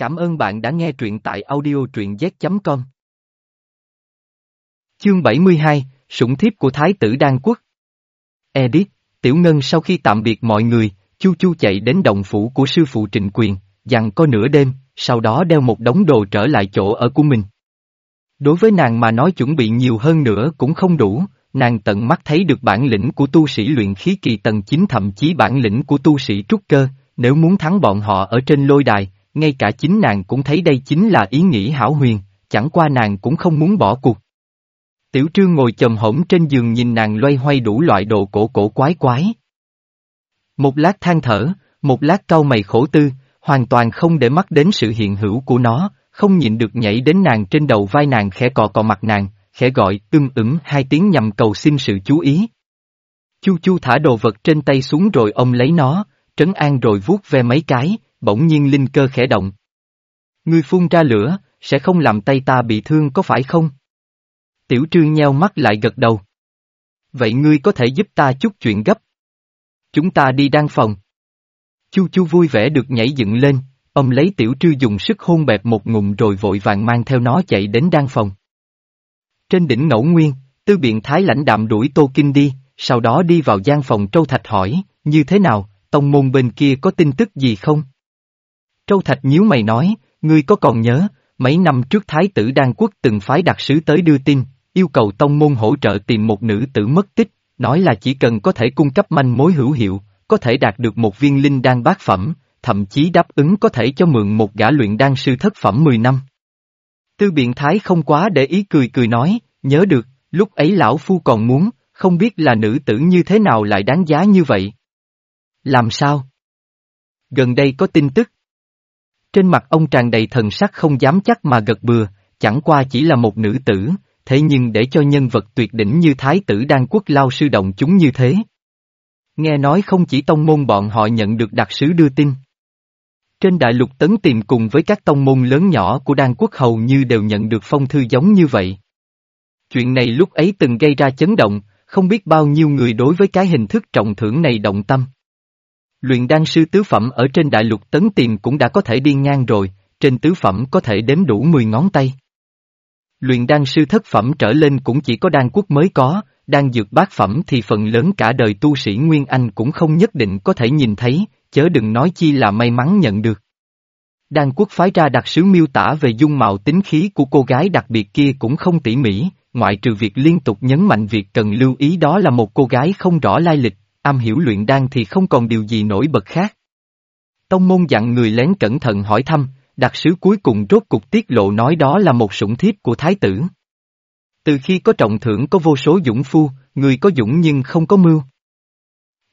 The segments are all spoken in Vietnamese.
Cảm ơn bạn đã nghe truyện tại audio truyện z.com. Chương 72, Sủng thiếp của Thái tử Đan Quốc Edit, Tiểu Ngân sau khi tạm biệt mọi người, Chu Chu chạy đến động phủ của sư phụ Trịnh Quyền, dặn có nửa đêm, sau đó đeo một đống đồ trở lại chỗ ở của mình. Đối với nàng mà nói chuẩn bị nhiều hơn nữa cũng không đủ, nàng tận mắt thấy được bản lĩnh của tu sĩ luyện khí kỳ tầng 9 thậm chí bản lĩnh của tu sĩ trúc cơ, nếu muốn thắng bọn họ ở trên lôi đài, ngay cả chính nàng cũng thấy đây chính là ý nghĩ hảo huyền, chẳng qua nàng cũng không muốn bỏ cuộc. Tiểu trương ngồi chồm hổm trên giường nhìn nàng loay hoay đủ loại đồ cổ cổ quái quái. Một lát than thở, một lát cau mày khổ tư, hoàn toàn không để mắt đến sự hiện hữu của nó, không nhịn được nhảy đến nàng trên đầu vai nàng khẽ cọ cọ mặt nàng, khẽ gọi ưm ửm hai tiếng nhằm cầu xin sự chú ý. Chu chu thả đồ vật trên tay xuống rồi ông lấy nó, trấn an rồi vuốt ve mấy cái, bỗng nhiên linh cơ khẽ động. Ngươi phun ra lửa, sẽ không làm tay ta bị thương có phải không? Tiểu trương nheo mắt lại gật đầu. Vậy ngươi có thể giúp ta chút chuyện gấp. Chúng ta đi đan phòng. Chu chu vui vẻ được nhảy dựng lên, ông lấy tiểu trư dùng sức hôn bẹp một ngụm rồi vội vàng mang theo nó chạy đến đan phòng. Trên đỉnh ngẫu nguyên, tư biện thái lãnh đạm đuổi Tô Kinh đi, sau đó đi vào gian phòng Trâu Thạch hỏi, như thế nào, tông môn bên kia có tin tức gì không? Trâu Thạch nhíu mày nói, ngươi có còn nhớ, mấy năm trước Thái tử Đan Quốc từng phái đặc sứ tới đưa tin, yêu cầu tông môn hỗ trợ tìm một nữ tử mất tích, nói là chỉ cần có thể cung cấp manh mối hữu hiệu, có thể đạt được một viên linh đan bát phẩm, thậm chí đáp ứng có thể cho mượn một gã luyện đan sư thất phẩm 10 năm. Tư biện thái không quá để ý cười cười nói, nhớ được, lúc ấy lão phu còn muốn, không biết là nữ tử như thế nào lại đáng giá như vậy. Làm sao? Gần đây có tin tức. Trên mặt ông tràn đầy thần sắc không dám chắc mà gật bừa, chẳng qua chỉ là một nữ tử, thế nhưng để cho nhân vật tuyệt đỉnh như thái tử đan quốc lao sư động chúng như thế. Nghe nói không chỉ tông môn bọn họ nhận được đặc sứ đưa tin. Trên đại lục tấn tìm cùng với các tông môn lớn nhỏ của đan quốc hầu như đều nhận được phong thư giống như vậy. Chuyện này lúc ấy từng gây ra chấn động, không biết bao nhiêu người đối với cái hình thức trọng thưởng này động tâm. Luyện đan sư tứ phẩm ở trên đại lục tấn tiền cũng đã có thể đi ngang rồi, trên tứ phẩm có thể đếm đủ 10 ngón tay. Luyện đan sư thất phẩm trở lên cũng chỉ có đan quốc mới có, đan dược bát phẩm thì phần lớn cả đời tu sĩ Nguyên Anh cũng không nhất định có thể nhìn thấy, chớ đừng nói chi là may mắn nhận được. Đan quốc phái ra đặc sứ miêu tả về dung mạo tính khí của cô gái đặc biệt kia cũng không tỉ mỉ, ngoại trừ việc liên tục nhấn mạnh việc cần lưu ý đó là một cô gái không rõ lai lịch, am hiểu luyện đan thì không còn điều gì nổi bật khác. Tông môn dặn người lén cẩn thận hỏi thăm, đặc sứ cuối cùng rốt cục tiết lộ nói đó là một sủng thiếp của thái tử. Từ khi có trọng thưởng có vô số dũng phu, người có dũng nhưng không có mưu.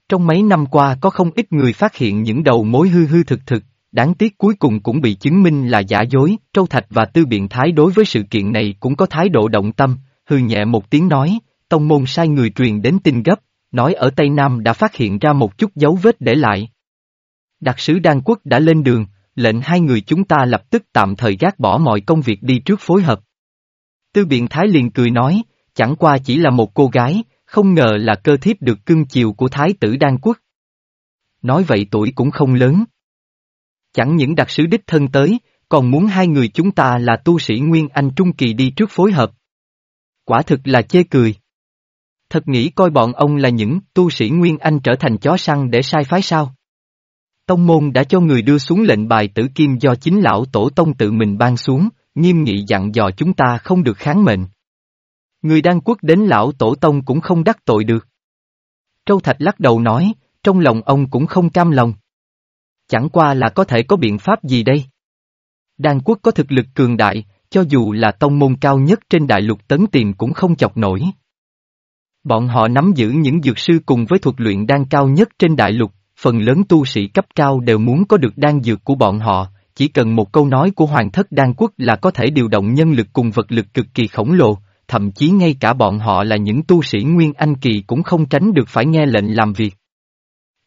Trong mấy năm qua có không ít người phát hiện những đầu mối hư hư thực thực, đáng tiếc cuối cùng cũng bị chứng minh là giả dối, Trâu Thạch và Tư Biện Thái đối với sự kiện này cũng có thái độ động tâm, hư nhẹ một tiếng nói, tông môn sai người truyền đến tin gấp, nói ở Tây Nam đã phát hiện ra một chút dấu vết để lại. Đặc sứ Đan Quốc đã lên đường, lệnh hai người chúng ta lập tức tạm thời gác bỏ mọi công việc đi trước phối hợp. Tư biện thái liền cười nói, chẳng qua chỉ là một cô gái, không ngờ là cơ thiếp được cưng chiều của thái tử Đan Quốc. Nói vậy tuổi cũng không lớn. Chẳng những đặc sứ đích thân tới, còn muốn hai người chúng ta là tu sĩ Nguyên Anh Trung Kỳ đi trước phối hợp. Quả thực là chê cười. Thật nghĩ coi bọn ông là những tu sĩ Nguyên Anh trở thành chó săn để sai phái sao. Tông môn đã cho người đưa xuống lệnh bài tử kim do chính lão tổ tông tự mình ban xuống, nghiêm nghị dặn dò chúng ta không được kháng mệnh. Người đang quốc đến lão tổ tông cũng không đắc tội được. Trâu Thạch lắc đầu nói, trong lòng ông cũng không cam lòng. Chẳng qua là có thể có biện pháp gì đây? Đan quốc có thực lực cường đại, cho dù là tông môn cao nhất trên đại lục tấn tiền cũng không chọc nổi. Bọn họ nắm giữ những dược sư cùng với thuật luyện đan cao nhất trên đại lục, phần lớn tu sĩ cấp cao đều muốn có được đan dược của bọn họ, chỉ cần một câu nói của Hoàng thất đan quốc là có thể điều động nhân lực cùng vật lực cực kỳ khổng lồ, thậm chí ngay cả bọn họ là những tu sĩ Nguyên Anh Kỳ cũng không tránh được phải nghe lệnh làm việc.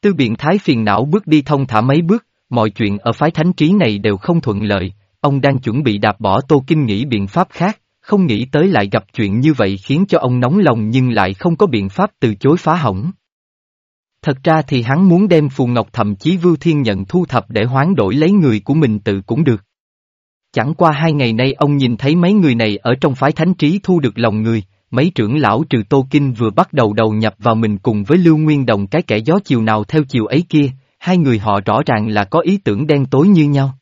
Tư biện thái phiền não bước đi thông thả mấy bước, mọi chuyện ở phái thánh trí này đều không thuận lợi, ông đang chuẩn bị đạp bỏ Tô Kinh nghĩ biện pháp khác, không nghĩ tới lại gặp chuyện như vậy khiến cho ông nóng lòng nhưng lại không có biện pháp từ chối phá hỏng. Thật ra thì hắn muốn đem Phù Ngọc thậm chí Vưu Thiên nhận thu thập để hoán đổi lấy người của mình tự cũng được. Chẳng qua hai ngày nay ông nhìn thấy mấy người này ở trong phái thánh trí thu được lòng người, mấy trưởng lão trừ Tô Kinh vừa bắt đầu đầu nhập vào mình cùng với Lưu Nguyên Đồng cái kẻ gió chiều nào theo chiều ấy kia, hai người họ rõ ràng là có ý tưởng đen tối như nhau.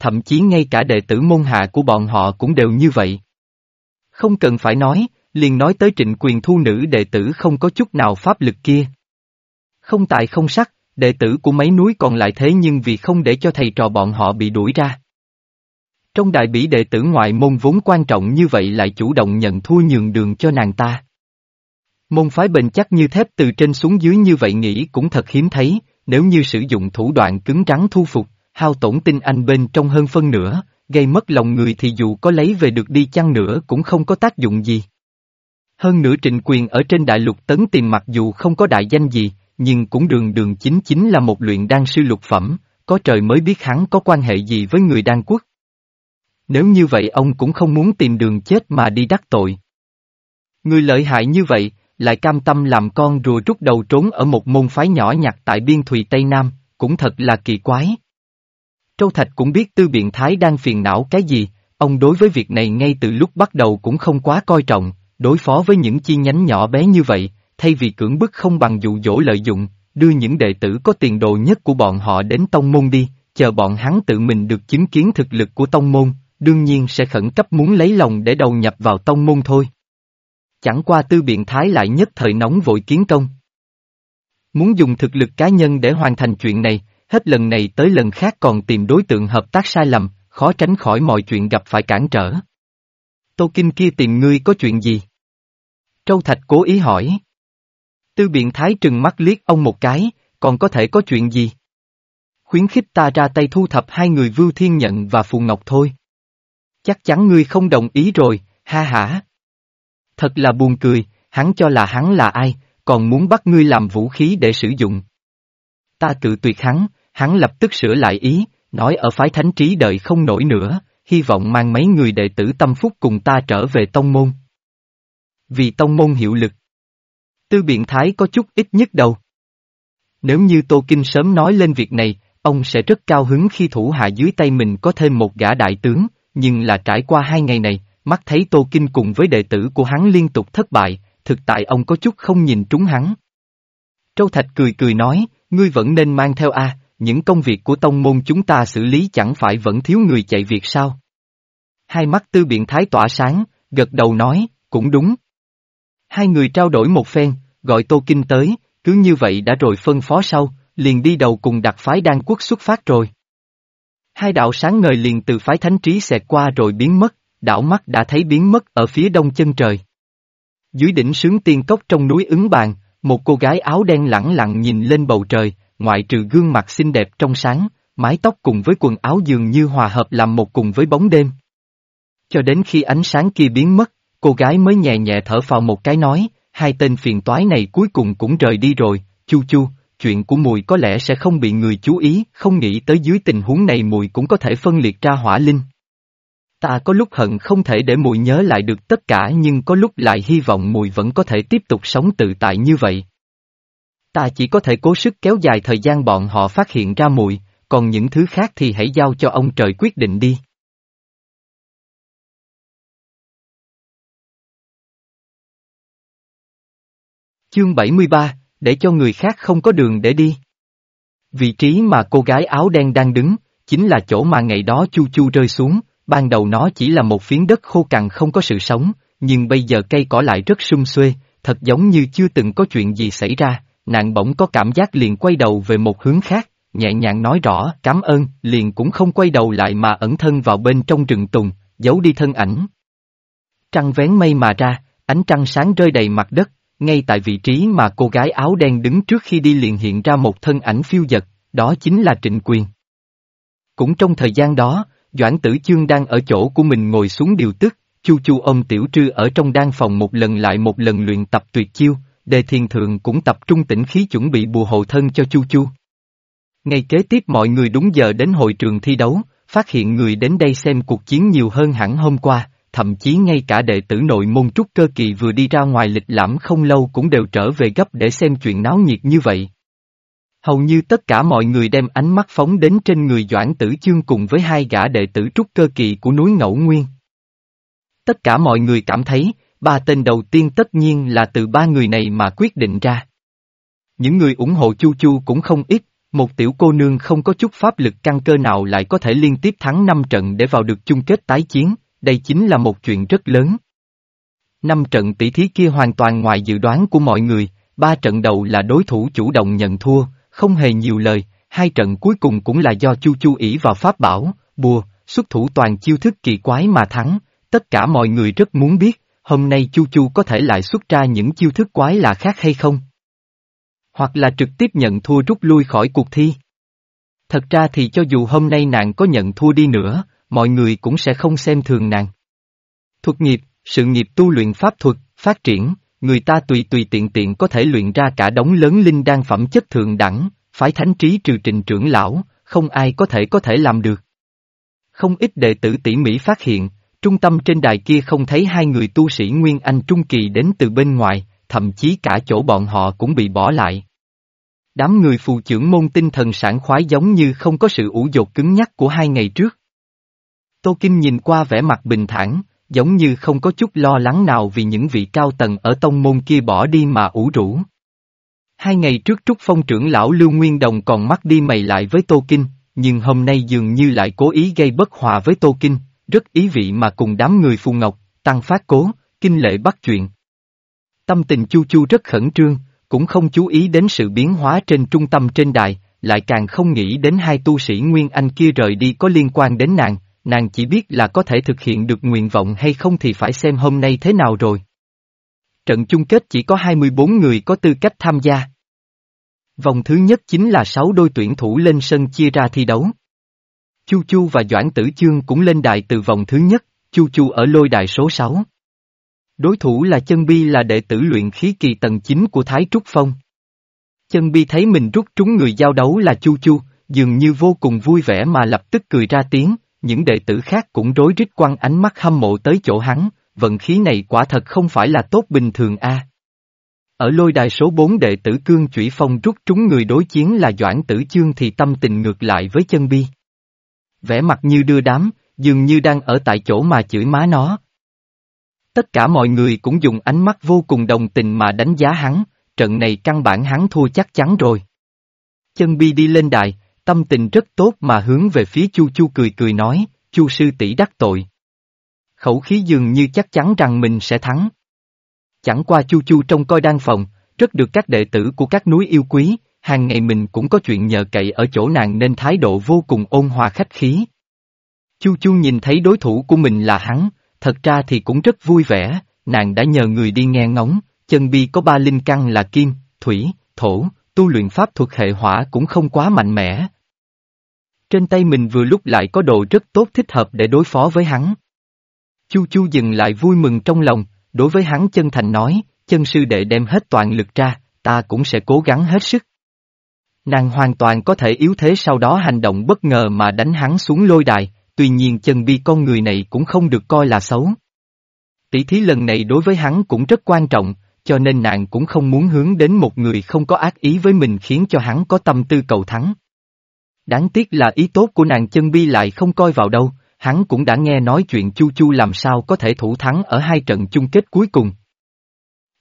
Thậm chí ngay cả đệ tử môn hạ của bọn họ cũng đều như vậy. Không cần phải nói, liền nói tới trịnh quyền thu nữ đệ tử không có chút nào pháp lực kia. Không tài không sắc, đệ tử của mấy núi còn lại thế nhưng vì không để cho thầy trò bọn họ bị đuổi ra. Trong đại bỉ đệ tử ngoại môn vốn quan trọng như vậy lại chủ động nhận thua nhường đường cho nàng ta. Môn phái bền chắc như thép từ trên xuống dưới như vậy nghĩ cũng thật hiếm thấy, nếu như sử dụng thủ đoạn cứng rắn thu phục, hao tổn tinh anh bên trong hơn phân nửa, gây mất lòng người thì dù có lấy về được đi chăng nữa cũng không có tác dụng gì. Hơn nữa trịnh quyền ở trên đại lục tấn tìm mặc dù không có đại danh gì, nhưng cũng đường đường chính chính là một luyện đan sư lục phẩm, có trời mới biết hắn có quan hệ gì với người đan quốc. Nếu như vậy ông cũng không muốn tìm đường chết mà đi đắc tội. Người lợi hại như vậy, lại cam tâm làm con rùa rút đầu trốn ở một môn phái nhỏ nhặt tại biên thùy Tây Nam, cũng thật là kỳ quái. Châu Thạch cũng biết tư biện thái đang phiền não cái gì, ông đối với việc này ngay từ lúc bắt đầu cũng không quá coi trọng, đối phó với những chi nhánh nhỏ bé như vậy, thay vì cưỡng bức không bằng dụ dỗ lợi dụng, đưa những đệ tử có tiền đồ nhất của bọn họ đến tông môn đi, chờ bọn hắn tự mình được chứng kiến thực lực của tông môn, đương nhiên sẽ khẩn cấp muốn lấy lòng để đầu nhập vào tông môn thôi. Chẳng qua tư biện thái lại nhất thời nóng vội kiến công. Muốn dùng thực lực cá nhân để hoàn thành chuyện này, hết lần này tới lần khác còn tìm đối tượng hợp tác sai lầm, khó tránh khỏi mọi chuyện gặp phải cản trở. Tô Kinh kia tìm ngươi có chuyện gì? trâu Thạch cố ý hỏi. Tư biện thái trừng mắt liếc ông một cái, còn có thể có chuyện gì? Khuyến khích ta ra tay thu thập hai người Vưu Thiên Nhận và Phù Ngọc thôi. Chắc chắn ngươi không đồng ý rồi, ha hả. Thật là buồn cười, hắn cho là hắn là ai, còn muốn bắt ngươi làm vũ khí để sử dụng. Ta tự tuyệt hắn, hắn lập tức sửa lại ý, nói ở phái thánh trí đợi không nổi nữa, hy vọng mang mấy người đệ tử tâm phúc cùng ta trở về tông môn. Vì tông môn hiệu lực. Tư biện thái có chút ít nhất đầu. Nếu như Tô Kinh sớm nói lên việc này, ông sẽ rất cao hứng khi thủ hạ dưới tay mình có thêm một gã đại tướng, nhưng là trải qua hai ngày này, mắt thấy Tô Kinh cùng với đệ tử của hắn liên tục thất bại, thực tại ông có chút không nhìn trúng hắn. Châu Thạch cười cười nói, ngươi vẫn nên mang theo a, những công việc của tông môn chúng ta xử lý chẳng phải vẫn thiếu người chạy việc sao? Hai mắt tư biện thái tỏa sáng, gật đầu nói, cũng đúng. Hai người trao đổi một phen, gọi Tô Kinh tới, cứ như vậy đã rồi phân phó sau, liền đi đầu cùng đặc phái đan quốc xuất phát rồi. Hai đạo sáng ngời liền từ phái thánh trí xẹt qua rồi biến mất, đảo mắt đã thấy biến mất ở phía đông chân trời. Dưới đỉnh sướng tiên cốc trong núi ứng bàn, một cô gái áo đen lẳng lặng nhìn lên bầu trời, ngoại trừ gương mặt xinh đẹp trong sáng, mái tóc cùng với quần áo dường như hòa hợp làm một cùng với bóng đêm. Cho đến khi ánh sáng kia biến mất, cô gái mới nhẹ nhẹ thở phào một cái nói, hai tên phiền toái này cuối cùng cũng rời đi rồi, chu chu, chuyện của mùi có lẽ sẽ không bị người chú ý, không nghĩ tới dưới tình huống này mùi cũng có thể phân liệt ra hỏa linh. Ta có lúc hận không thể để mùi nhớ lại được tất cả nhưng có lúc lại hy vọng mùi vẫn có thể tiếp tục sống tự tại như vậy. Ta chỉ có thể cố sức kéo dài thời gian bọn họ phát hiện ra mùi, còn những thứ khác thì hãy giao cho ông trời quyết định đi. Chương 73, để cho người khác không có đường để đi. Vị trí mà cô gái áo đen đang đứng, chính là chỗ mà ngày đó Chu Chu rơi xuống, ban đầu nó chỉ là một phiến đất khô cằn không có sự sống, nhưng bây giờ cây cỏ lại rất sum xuê, thật giống như chưa từng có chuyện gì xảy ra, nàng bỗng có cảm giác liền quay đầu về một hướng khác, nhẹ nhàng nói rõ cảm ơn, liền cũng không quay đầu lại mà ẩn thân vào bên trong rừng tùng, giấu đi thân ảnh. Trăng vén mây mà ra, ánh trăng sáng rơi đầy mặt đất, ngay tại vị trí mà cô gái áo đen đứng trước khi đi liền hiện ra một thân ảnh phiêu dật, đó chính là Trịnh Quyền. Cũng trong thời gian đó, Doãn Tử Chương đang ở chỗ của mình ngồi xuống điều tức, Chu Chu ôm Tiểu Trư ở trong đan phòng một lần lại một lần luyện tập tuyệt chiêu, Đề thiền Thượng cũng tập trung tĩnh khí chuẩn bị bùa hộ thân cho Chu Chu. Ngày kế tiếp mọi người đúng giờ đến hội trường thi đấu, phát hiện người đến đây xem cuộc chiến nhiều hơn hẳn hôm qua, thậm chí ngay cả đệ tử nội môn trúc cơ kỳ vừa đi ra ngoài lịch lãm không lâu cũng đều trở về gấp để xem chuyện náo nhiệt như vậy. Hầu như tất cả mọi người đem ánh mắt phóng đến trên người Doãn Tử Chương cùng với hai gã đệ tử trúc cơ kỳ của núi Ngẫu Nguyên. Tất cả mọi người cảm thấy, ba tên đầu tiên tất nhiên là từ ba người này mà quyết định ra. Những người ủng hộ Chu Chu cũng không ít, một tiểu cô nương không có chút pháp lực căn cơ nào lại có thể liên tiếp thắng năm trận để vào được chung kết tái chiến, đây chính là một chuyện rất lớn. Năm trận tỷ thí kia hoàn toàn ngoài dự đoán của mọi người, ba trận đầu là đối thủ chủ động nhận thua, không hề nhiều lời, hai trận cuối cùng cũng là do Chu Chu ỷ vào pháp bảo, bùa, xuất thủ toàn chiêu thức kỳ quái mà thắng, tất cả mọi người rất muốn biết, hôm nay Chu Chu có thể lại xuất ra những chiêu thức quái lạ khác hay không? Hoặc là trực tiếp nhận thua rút lui khỏi cuộc thi. Thật ra thì cho dù hôm nay nàng có nhận thua đi nữa, mọi người cũng sẽ không xem thường nàng. Thuật nghiệp, sự nghiệp tu luyện pháp thuật, phát triển, người ta tùy tùy tiện tiện có thể luyện ra cả đống lớn linh đan phẩm chất thượng đẳng, phái thánh trí trừ trình trưởng lão, không ai có thể có thể làm được. Không ít đệ tử tỉ mỉ phát hiện, trung tâm trên đài kia không thấy hai người tu sĩ Nguyên Anh Trung Kỳ đến từ bên ngoài, thậm chí cả chỗ bọn họ cũng bị bỏ lại. Đám người phù trưởng môn tinh thần sảng khoái giống như không có sự ủ dột cứng nhắc của hai ngày trước. Tô Kinh nhìn qua vẻ mặt bình thản, giống như không có chút lo lắng nào vì những vị cao tầng ở tông môn kia bỏ đi mà ủ rũ. Hai ngày trước Trúc Phong trưởng lão Lưu Nguyên Đồng còn mắt đi mày lại với Tô Kinh, nhưng hôm nay dường như lại cố ý gây bất hòa với Tô Kinh, rất ý vị mà cùng đám người phù ngọc, tăng phát cố, kinh lệ bắt chuyện. Tâm tình Chu Chu rất khẩn trương, cũng không chú ý đến sự biến hóa trên trung tâm trên đài, lại càng không nghĩ đến hai tu sĩ Nguyên Anh kia rời đi có liên quan đến nàng, nàng chỉ biết là có thể thực hiện được nguyện vọng hay không thì phải xem hôm nay thế nào rồi. Trận chung kết chỉ có 24 người có tư cách tham gia. Vòng thứ nhất chính là 6 đôi tuyển thủ lên sân chia ra thi đấu. Chu Chu và Doãn Tử Chương cũng lên đài từ vòng thứ nhất, Chu Chu ở lôi đài số 6. Đối thủ là chân bi là đệ tử luyện khí kỳ tầng 9 của Thái Trúc Phong. Chân bi thấy mình rút trúng người giao đấu là Chu Chu, dường như vô cùng vui vẻ mà lập tức cười ra tiếng, những đệ tử khác cũng rối rít quăng ánh mắt hâm mộ tới chỗ hắn, vận khí này quả thật không phải là tốt bình thường a. Ở lôi đài số 4 đệ tử cương chủy phong rút trúng người đối chiến là Doãn Tử Chương thì tâm tình ngược lại với chân bi. Vẻ mặt như đưa đám, dường như đang ở tại chỗ mà chửi má nó. Tất cả mọi người cũng dùng ánh mắt vô cùng đồng tình mà đánh giá hắn, trận này căn bản hắn thua chắc chắn rồi. Chân bi đi lên đài, tâm tình rất tốt mà hướng về phía Chu Chu cười cười nói, Chu sư tỷ đắc tội. Khẩu khí dường như chắc chắn rằng mình sẽ thắng. Chẳng qua Chu Chu trong coi đan phòng, rất được các đệ tử của các núi yêu quý, hàng ngày mình cũng có chuyện nhờ cậy ở chỗ nàng nên thái độ vô cùng ôn hòa khách khí. Chu Chu nhìn thấy đối thủ của mình là hắn, thật ra thì cũng rất vui vẻ, nàng đã nhờ người đi nghe ngóng, chân bi có ba linh căn là kim, thủy, thổ, tu luyện pháp thuật hệ hỏa cũng không quá mạnh mẽ. Trên tay mình vừa lúc lại có đồ rất tốt thích hợp để đối phó với hắn. Chu Chu dừng lại vui mừng trong lòng, đối với hắn chân thành nói, chân sư đệ đem hết toàn lực ra, ta cũng sẽ cố gắng hết sức. Nàng hoàn toàn có thể yếu thế sau đó hành động bất ngờ mà đánh hắn xuống lôi đài, tuy nhiên chân bi con người này cũng không được coi là xấu. Tỷ thí lần này đối với hắn cũng rất quan trọng, cho nên nàng cũng không muốn hướng đến một người không có ác ý với mình khiến cho hắn có tâm tư cầu thắng. Đáng tiếc là ý tốt của nàng chân bi lại không coi vào đâu, hắn cũng đã nghe nói chuyện Chu Chu làm sao có thể thủ thắng ở hai trận chung kết cuối cùng.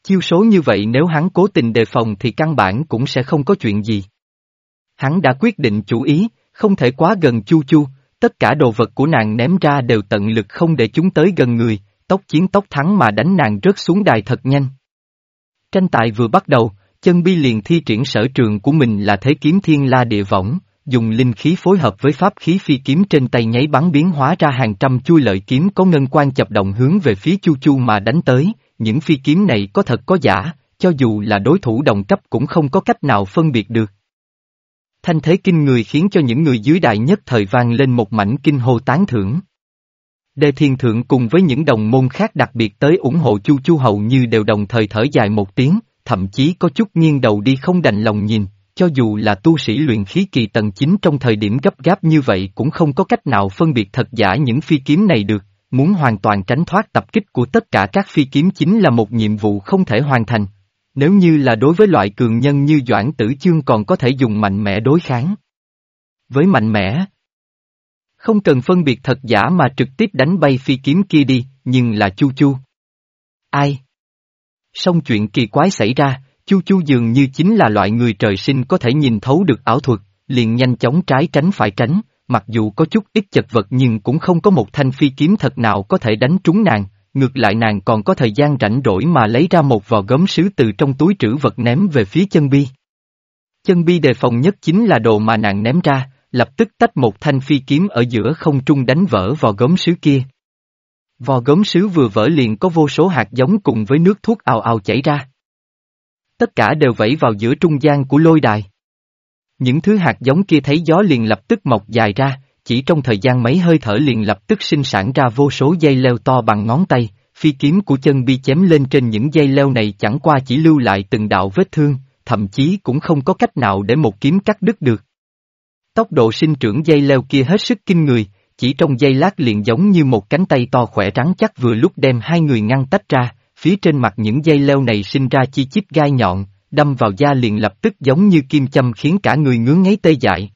Chiêu số như vậy nếu hắn cố tình đề phòng thì căn bản cũng sẽ không có chuyện gì. Hắn đã quyết định chủ ý, không thể quá gần Chu Chu, tất cả đồ vật của nàng ném ra đều tận lực không để chúng tới gần người, tốc chiến tốc thắng mà đánh nàng rớt xuống đài thật nhanh. Tranh tài vừa bắt đầu, chân bi liền thi triển sở trường của mình là thế kiếm thiên la địa võng, dùng linh khí phối hợp với pháp khí phi kiếm trên tay nháy bắn biến hóa ra hàng trăm chui lợi kiếm có ngân quan chập động hướng về phía chu chu mà đánh tới, những phi kiếm này có thật có giả, cho dù là đối thủ đồng cấp cũng không có cách nào phân biệt được. Thanh thế kinh người khiến cho những người dưới đại nhất thời vang lên một mảnh kinh hô tán thưởng. Đề Thiên Thượng cùng với những đồng môn khác đặc biệt tới ủng hộ Chu Chu hầu như đều đồng thời thở dài một tiếng, thậm chí có chút nghiêng đầu đi không đành lòng nhìn, cho dù là tu sĩ luyện khí kỳ tầng 9 trong thời điểm gấp gáp như vậy cũng không có cách nào phân biệt thật giả những phi kiếm này được, muốn hoàn toàn tránh thoát tập kích của tất cả các phi kiếm chính là một nhiệm vụ không thể hoàn thành nếu như là đối với loại cường nhân như Doãn Tử Chương còn có thể dùng mạnh mẽ đối kháng. Với mạnh mẽ, không cần phân biệt thật giả mà trực tiếp đánh bay phi kiếm kia đi, nhưng là Chu Chu. Ai? Xong chuyện kỳ quái xảy ra, Chu Chu dường như chính là loại người trời sinh có thể nhìn thấu được ảo thuật, liền nhanh chóng trái tránh phải tránh, mặc dù có chút ít chật vật nhưng cũng không có một thanh phi kiếm thật nào có thể đánh trúng nàng, ngược lại nàng còn có thời gian rảnh rỗi mà lấy ra một vò gấm sứ từ trong túi trữ vật ném về phía chân bi. Chân bi đề phòng nhất chính là đồ mà nàng ném ra, lập tức tách một thanh phi kiếm ở giữa không trung đánh vỡ vò gấm sứ kia. Vò gấm sứ vừa vỡ liền có vô số hạt giống cùng với nước thuốc ào ào chảy ra. Tất cả đều vẫy vào giữa trung gian của lôi đài. Những thứ hạt giống kia thấy gió liền lập tức mọc dài ra, chỉ trong thời gian mấy hơi thở liền lập tức sinh sản ra vô số dây leo to bằng ngón tay, phi kiếm của chân bi chém lên trên những dây leo này chẳng qua chỉ lưu lại từng đạo vết thương, thậm chí cũng không có cách nào để một kiếm cắt đứt được. Tốc độ sinh trưởng dây leo kia hết sức kinh người, chỉ trong giây lát liền giống như một cánh tay to khỏe trắng chắc vừa lúc đem hai người ngăn tách ra, phía trên mặt những dây leo này sinh ra chi chít gai nhọn, đâm vào da liền lập tức giống như kim châm khiến cả người ngứa ngáy tê dại.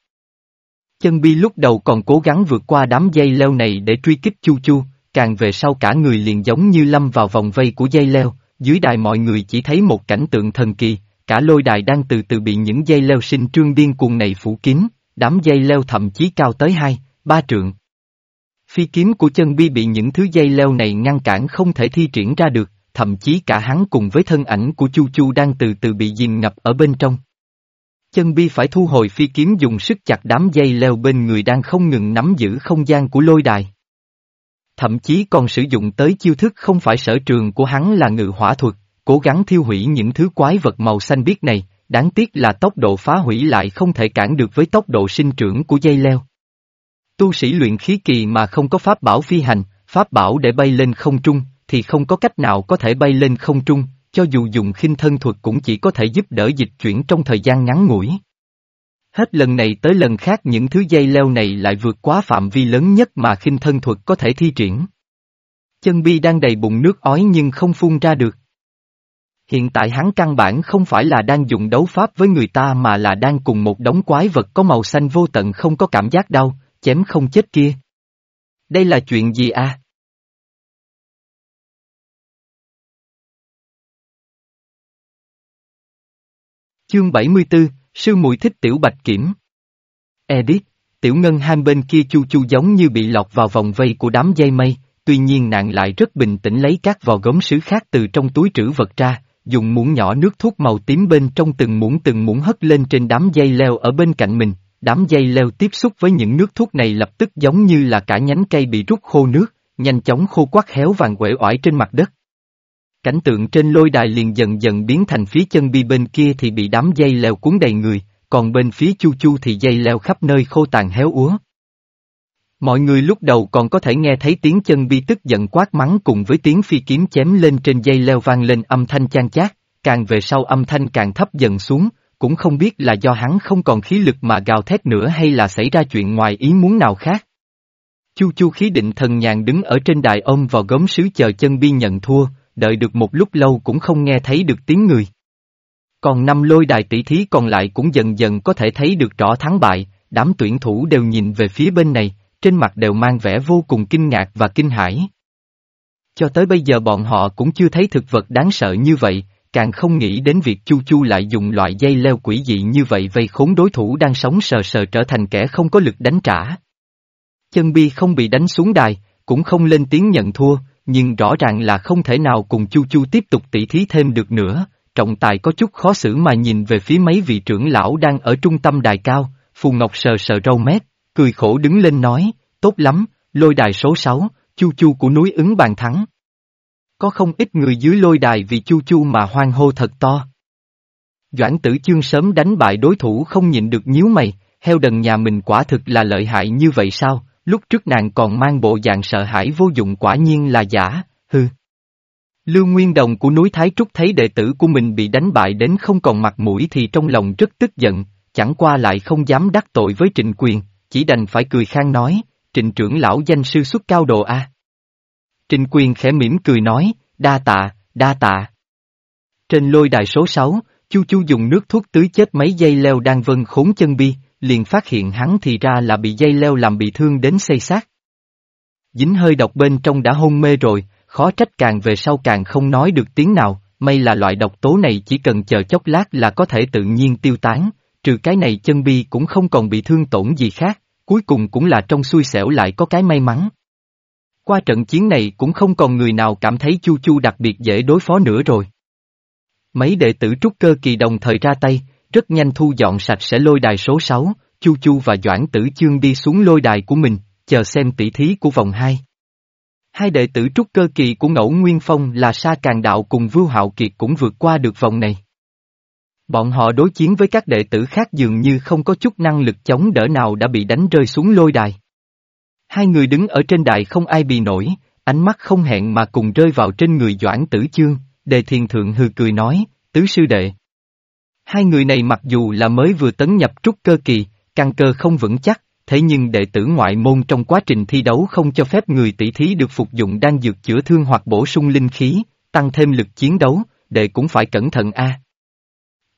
Chân bi lúc đầu còn cố gắng vượt qua đám dây leo này để truy kích Chu Chu, càng về sau cả người liền giống như lâm vào vòng vây của dây leo, dưới đài mọi người chỉ thấy một cảnh tượng thần kỳ, cả lôi đài đang từ từ bị những dây leo sinh trương điên cuồng này phủ kín, đám dây leo thậm chí cao tới hai, ba trượng. Phi kiếm của chân bi bị những thứ dây leo này ngăn cản không thể thi triển ra được, thậm chí cả hắn cùng với thân ảnh của Chu Chu đang từ từ bị dìm ngập ở bên trong. Chân bi phải thu hồi phi kiếm dùng sức chặt đám dây leo bên người đang không ngừng nắm giữ không gian của lôi đài. Thậm chí còn sử dụng tới chiêu thức không phải sở trường của hắn là ngự hỏa thuật, cố gắng thiêu hủy những thứ quái vật màu xanh biếc này, đáng tiếc là tốc độ phá hủy lại không thể cản được với tốc độ sinh trưởng của dây leo. Tu sĩ luyện khí kỳ mà không có pháp bảo phi hành, pháp bảo để bay lên không trung, thì không có cách nào có thể bay lên không trung, cho dù dùng khinh thân thuật cũng chỉ có thể giúp đỡ dịch chuyển trong thời gian ngắn ngủi. Hết lần này tới lần khác những thứ dây leo này lại vượt quá phạm vi lớn nhất mà khinh thân thuật có thể thi triển. Chân bi đang đầy bụng nước ói nhưng không phun ra được. Hiện tại hắn căn bản không phải là đang dùng đấu pháp với người ta mà là đang cùng một đống quái vật có màu xanh vô tận không có cảm giác đau, chém không chết kia. Đây là chuyện gì à? Chương 74, Sư muội thích tiểu bạch kiểm. Edit, tiểu ngân hai bên kia chu chu giống như bị lọt vào vòng vây của đám dây mây, tuy nhiên nàng lại rất bình tĩnh lấy các vò gốm sứ khác từ trong túi trữ vật ra, dùng muỗng nhỏ nước thuốc màu tím bên trong từng muỗng từng muỗng hất lên trên đám dây leo ở bên cạnh mình, đám dây leo tiếp xúc với những nước thuốc này lập tức giống như là cả nhánh cây bị rút khô nước, nhanh chóng khô quắc héo vàng quể oải trên mặt đất. Cảnh tượng trên lôi đài liền dần dần biến thành phía chân bi bên kia thì bị đám dây leo cuốn đầy người, còn bên phía chu chu thì dây leo khắp nơi khô tàn héo úa. Mọi người lúc đầu còn có thể nghe thấy tiếng chân bi tức giận quát mắng cùng với tiếng phi kiếm chém lên trên dây leo vang lên âm thanh chan chát, càng về sau âm thanh càng thấp dần xuống, cũng không biết là do hắn không còn khí lực mà gào thét nữa hay là xảy ra chuyện ngoài ý muốn nào khác. Chu chu khí định thần nhàn đứng ở trên đài ôm vào gốm sứ chờ chân bi nhận thua, đợi được một lúc lâu cũng không nghe thấy được tiếng người. Còn năm lôi đài tỷ thí còn lại cũng dần dần có thể thấy được rõ thắng bại, đám tuyển thủ đều nhìn về phía bên này, trên mặt đều mang vẻ vô cùng kinh ngạc và kinh hãi. Cho tới bây giờ bọn họ cũng chưa thấy thực vật đáng sợ như vậy, càng không nghĩ đến việc Chu Chu lại dùng loại dây leo quỷ dị như vậy vây khốn đối thủ đang sống sờ sờ trở thành kẻ không có lực đánh trả. Chân bi không bị đánh xuống đài, cũng không lên tiếng nhận thua, nhưng rõ ràng là không thể nào cùng Chu Chu tiếp tục tỉ thí thêm được nữa, trọng tài có chút khó xử mà nhìn về phía mấy vị trưởng lão đang ở trung tâm đài cao, Phù Ngọc sờ sờ râu mét, cười khổ đứng lên nói, tốt lắm, lôi đài số 6, Chu Chu của núi ứng bàn thắng. Có không ít người dưới lôi đài vì Chu Chu mà hoang hô thật to. Doãn tử chương sớm đánh bại đối thủ không nhịn được nhíu mày, heo đần nhà mình quả thực là lợi hại như vậy sao, lúc trước nàng còn mang bộ dạng sợ hãi vô dụng quả nhiên là giả, hư. Lưu Nguyên Đồng của núi Thái Trúc thấy đệ tử của mình bị đánh bại đến không còn mặt mũi thì trong lòng rất tức giận, chẳng qua lại không dám đắc tội với trịnh quyền, chỉ đành phải cười khang nói, trịnh trưởng lão danh sư xuất cao độ a. Trịnh quyền khẽ mỉm cười nói, đa tạ, đa tạ. Trên lôi đài số 6, Chu Chu dùng nước thuốc tưới chết mấy dây leo đang vân khốn chân bi, liền phát hiện hắn thì ra là bị dây leo làm bị thương đến xây xác. Dính hơi độc bên trong đã hôn mê rồi, khó trách càng về sau càng không nói được tiếng nào, may là loại độc tố này chỉ cần chờ chốc lát là có thể tự nhiên tiêu tán, trừ cái này chân bi cũng không còn bị thương tổn gì khác, cuối cùng cũng là trong xui xẻo lại có cái may mắn. Qua trận chiến này cũng không còn người nào cảm thấy Chu Chu đặc biệt dễ đối phó nữa rồi. Mấy đệ tử trúc cơ kỳ đồng thời ra tay, rất nhanh thu dọn sạch sẽ lôi đài số 6, Chu Chu và Doãn Tử Chương đi xuống lôi đài của mình, chờ xem tỷ thí của vòng 2. Hai đệ tử trúc cơ kỳ của Ngẫu Nguyên Phong là Sa Càng Đạo cùng Vưu Hạo Kiệt cũng vượt qua được vòng này. Bọn họ đối chiến với các đệ tử khác dường như không có chút năng lực chống đỡ nào đã bị đánh rơi xuống lôi đài. Hai người đứng ở trên đài không ai bị nổi, ánh mắt không hẹn mà cùng rơi vào trên người Doãn Tử Chương, đề thiền thượng hừ cười nói, tứ sư đệ. Hai người này mặc dù là mới vừa tấn nhập trúc cơ kỳ, căn cơ không vững chắc, thế nhưng đệ tử ngoại môn trong quá trình thi đấu không cho phép người tỷ thí được phục dụng đang dược chữa thương hoặc bổ sung linh khí, tăng thêm lực chiến đấu, đệ cũng phải cẩn thận a.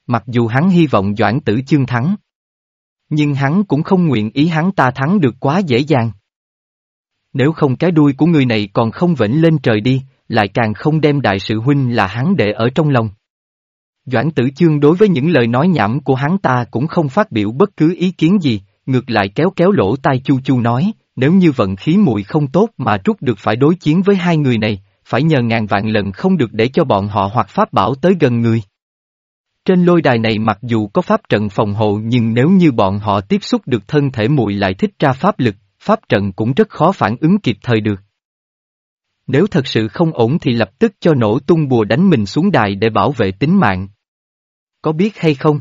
Mặc dù hắn hy vọng Doãn Tử Chương thắng. Nhưng hắn cũng không nguyện ý hắn ta thắng được quá dễ dàng. Nếu không cái đuôi của người này còn không vĩnh lên trời đi, lại càng không đem đại sự huynh là hắn để ở trong lòng. Doãn tử chương đối với những lời nói nhảm của hắn ta cũng không phát biểu bất cứ ý kiến gì, ngược lại kéo kéo lỗ tai chu chu nói, nếu như vận khí muội không tốt mà trút được phải đối chiến với hai người này, phải nhờ ngàn vạn lần không được để cho bọn họ hoặc pháp bảo tới gần người. Trên lôi đài này mặc dù có pháp trận phòng hộ nhưng nếu như bọn họ tiếp xúc được thân thể muội lại thích ra pháp lực, pháp trận cũng rất khó phản ứng kịp thời được. Nếu thật sự không ổn thì lập tức cho nổ tung bùa đánh mình xuống đài để bảo vệ tính mạng. Có biết hay không?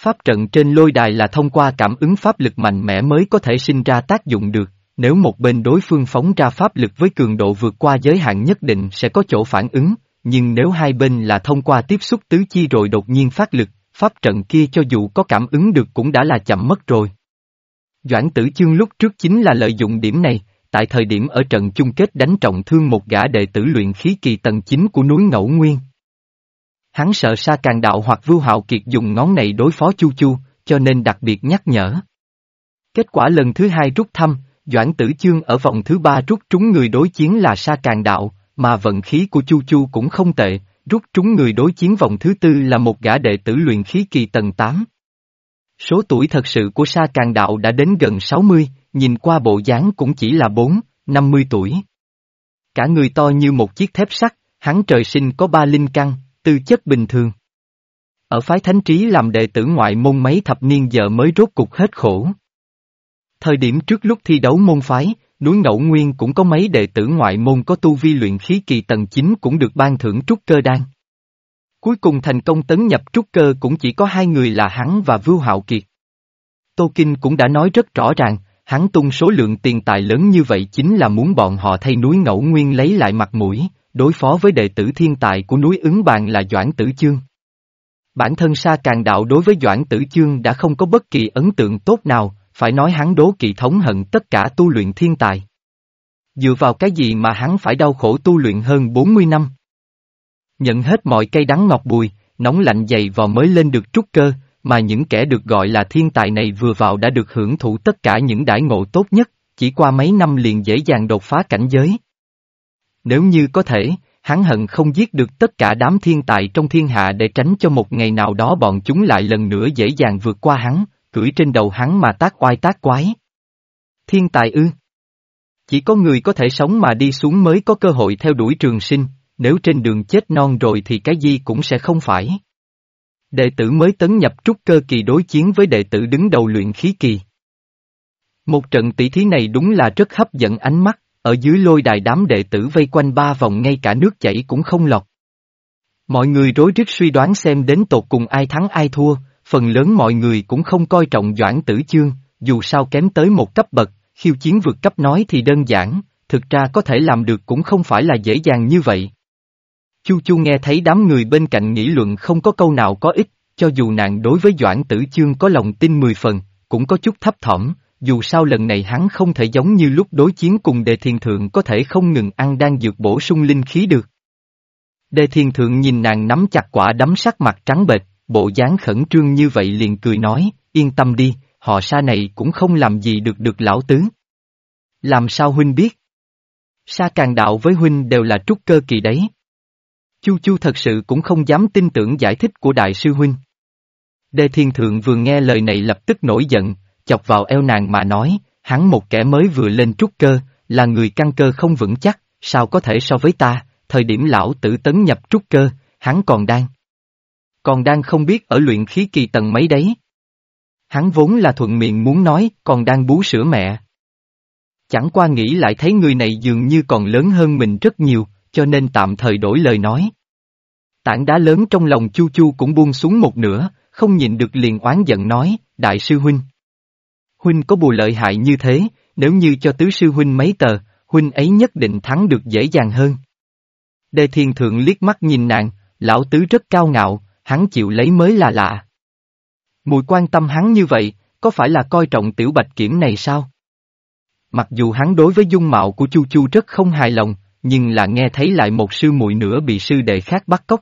Pháp trận trên lôi đài là thông qua cảm ứng pháp lực mạnh mẽ mới có thể sinh ra tác dụng được, nếu một bên đối phương phóng ra pháp lực với cường độ vượt qua giới hạn nhất định sẽ có chỗ phản ứng, nhưng nếu hai bên là thông qua tiếp xúc tứ chi rồi đột nhiên phát lực, pháp trận kia cho dù có cảm ứng được cũng đã là chậm mất rồi. Doãn tử chương lúc trước chính là lợi dụng điểm này, tại thời điểm ở trận chung kết đánh trọng thương một gã đệ tử luyện khí kỳ tầng 9 của núi Ngẫu Nguyên. Hắn sợ Sa Càng Đạo hoặc Vưu Hạo Kiệt dùng ngón này đối phó Chu Chu, cho nên đặc biệt nhắc nhở. Kết quả lần thứ hai rút thăm, Doãn Tử Chương ở vòng thứ ba rút trúng người đối chiến là Sa Càng Đạo, mà vận khí của Chu Chu cũng không tệ, rút trúng người đối chiến vòng thứ tư là một gã đệ tử luyện khí kỳ tầng 8. Số tuổi thật sự của Sa Càng Đạo đã đến gần 60, nhìn qua bộ dáng cũng chỉ là 4, 50 tuổi. Cả người to như một chiếc thép sắt, hắn trời sinh có ba linh căn, tư chất bình thường. Ở phái thánh trí làm đệ tử ngoại môn mấy thập niên giờ mới rốt cục hết khổ. Thời điểm trước lúc thi đấu môn phái, núi Ngẫu Nguyên cũng có mấy đệ tử ngoại môn có tu vi luyện khí kỳ tầng 9 cũng được ban thưởng trúc cơ đan. Cuối cùng thành công tấn nhập trúc cơ cũng chỉ có hai người là hắn và Vưu Hạo Kiệt. Tô Kinh cũng đã nói rất rõ ràng, hắn tung số lượng tiền tài lớn như vậy chính là muốn bọn họ thay núi Ngẫu Nguyên lấy lại mặt mũi, đối phó với đệ tử thiên tài của núi ứng bàn là Doãn Tử Chương. Bản thân Sa Càng Đạo đối với Doãn Tử Chương đã không có bất kỳ ấn tượng tốt nào, phải nói hắn đố kỵ thống hận tất cả tu luyện thiên tài. Dựa vào cái gì mà hắn phải đau khổ tu luyện hơn 40 năm? Nhận hết mọi cây đắng ngọt bùi, nóng lạnh dày vò mới lên được trúc cơ, mà những kẻ được gọi là thiên tài này vừa vào đã được hưởng thụ tất cả những đãi ngộ tốt nhất, chỉ qua mấy năm liền dễ dàng đột phá cảnh giới. Nếu như có thể, hắn hận không giết được tất cả đám thiên tài trong thiên hạ để tránh cho một ngày nào đó bọn chúng lại lần nữa dễ dàng vượt qua hắn, cưỡi trên đầu hắn mà tác oai tác quái. Thiên tài ư? Chỉ có người có thể sống mà đi xuống mới có cơ hội theo đuổi trường sinh, nếu trên đường chết non rồi thì cái gì cũng sẽ không phải. Đệ tử mới tấn nhập trúc cơ kỳ đối chiến với đệ tử đứng đầu luyện khí kỳ. Một trận tỷ thí này đúng là rất hấp dẫn ánh mắt, ở dưới lôi đài đám đệ tử vây quanh ba vòng ngay cả nước chảy cũng không lọt. Mọi người rối rít suy đoán xem đến tột cùng ai thắng ai thua, phần lớn mọi người cũng không coi trọng Doãn Tử Chương, dù sao kém tới một cấp bậc, khiêu chiến vượt cấp nói thì đơn giản, thực ra có thể làm được cũng không phải là dễ dàng như vậy. Chu Chu nghe thấy đám người bên cạnh nghị luận không có câu nào có ích, cho dù nàng đối với Doãn Tử Chương có lòng tin mười phần, cũng có chút thấp thỏm, dù sao lần này hắn không thể giống như lúc đối chiến cùng đề thiền thượng có thể không ngừng ăn đang dược bổ sung linh khí được. Đề thiền thượng nhìn nàng nắm chặt quả đấm sắc mặt trắng bệch, bộ dáng khẩn trương như vậy liền cười nói, yên tâm đi, họ sa này cũng không làm gì được được lão tứ. Làm sao huynh biết? Sa càng đạo với huynh đều là trúc cơ kỳ đấy. Chu Chu thật sự cũng không dám tin tưởng giải thích của đại sư huynh. Đề thiên thượng vừa nghe lời này lập tức nổi giận, chọc vào eo nàng mà nói, hắn một kẻ mới vừa lên trúc cơ, là người căn cơ không vững chắc, sao có thể so với ta, thời điểm lão tử tấn nhập trúc cơ, hắn còn đang. Còn đang không biết ở luyện khí kỳ tầng mấy đấy. Hắn vốn là thuận miệng muốn nói, còn đang bú sữa mẹ. Chẳng qua nghĩ lại thấy người này dường như còn lớn hơn mình rất nhiều, cho nên tạm thời đổi lời nói. Tảng đá lớn trong lòng Chu Chu cũng buông xuống một nửa, không nhịn được liền oán giận nói, Đại sư Huynh. Huynh có bùa lợi hại như thế, nếu như cho tứ sư Huynh mấy tờ, Huynh ấy nhất định thắng được dễ dàng hơn. Đề thiên thượng liếc mắt nhìn nàng, lão tứ rất cao ngạo, hắn chịu lấy mới là lạ. Mùi quan tâm hắn như vậy, có phải là coi trọng tiểu bạch kiểm này sao? Mặc dù hắn đối với dung mạo của Chu Chu rất không hài lòng, nhưng là nghe thấy lại một sư muội nữa bị sư đệ khác bắt cóc.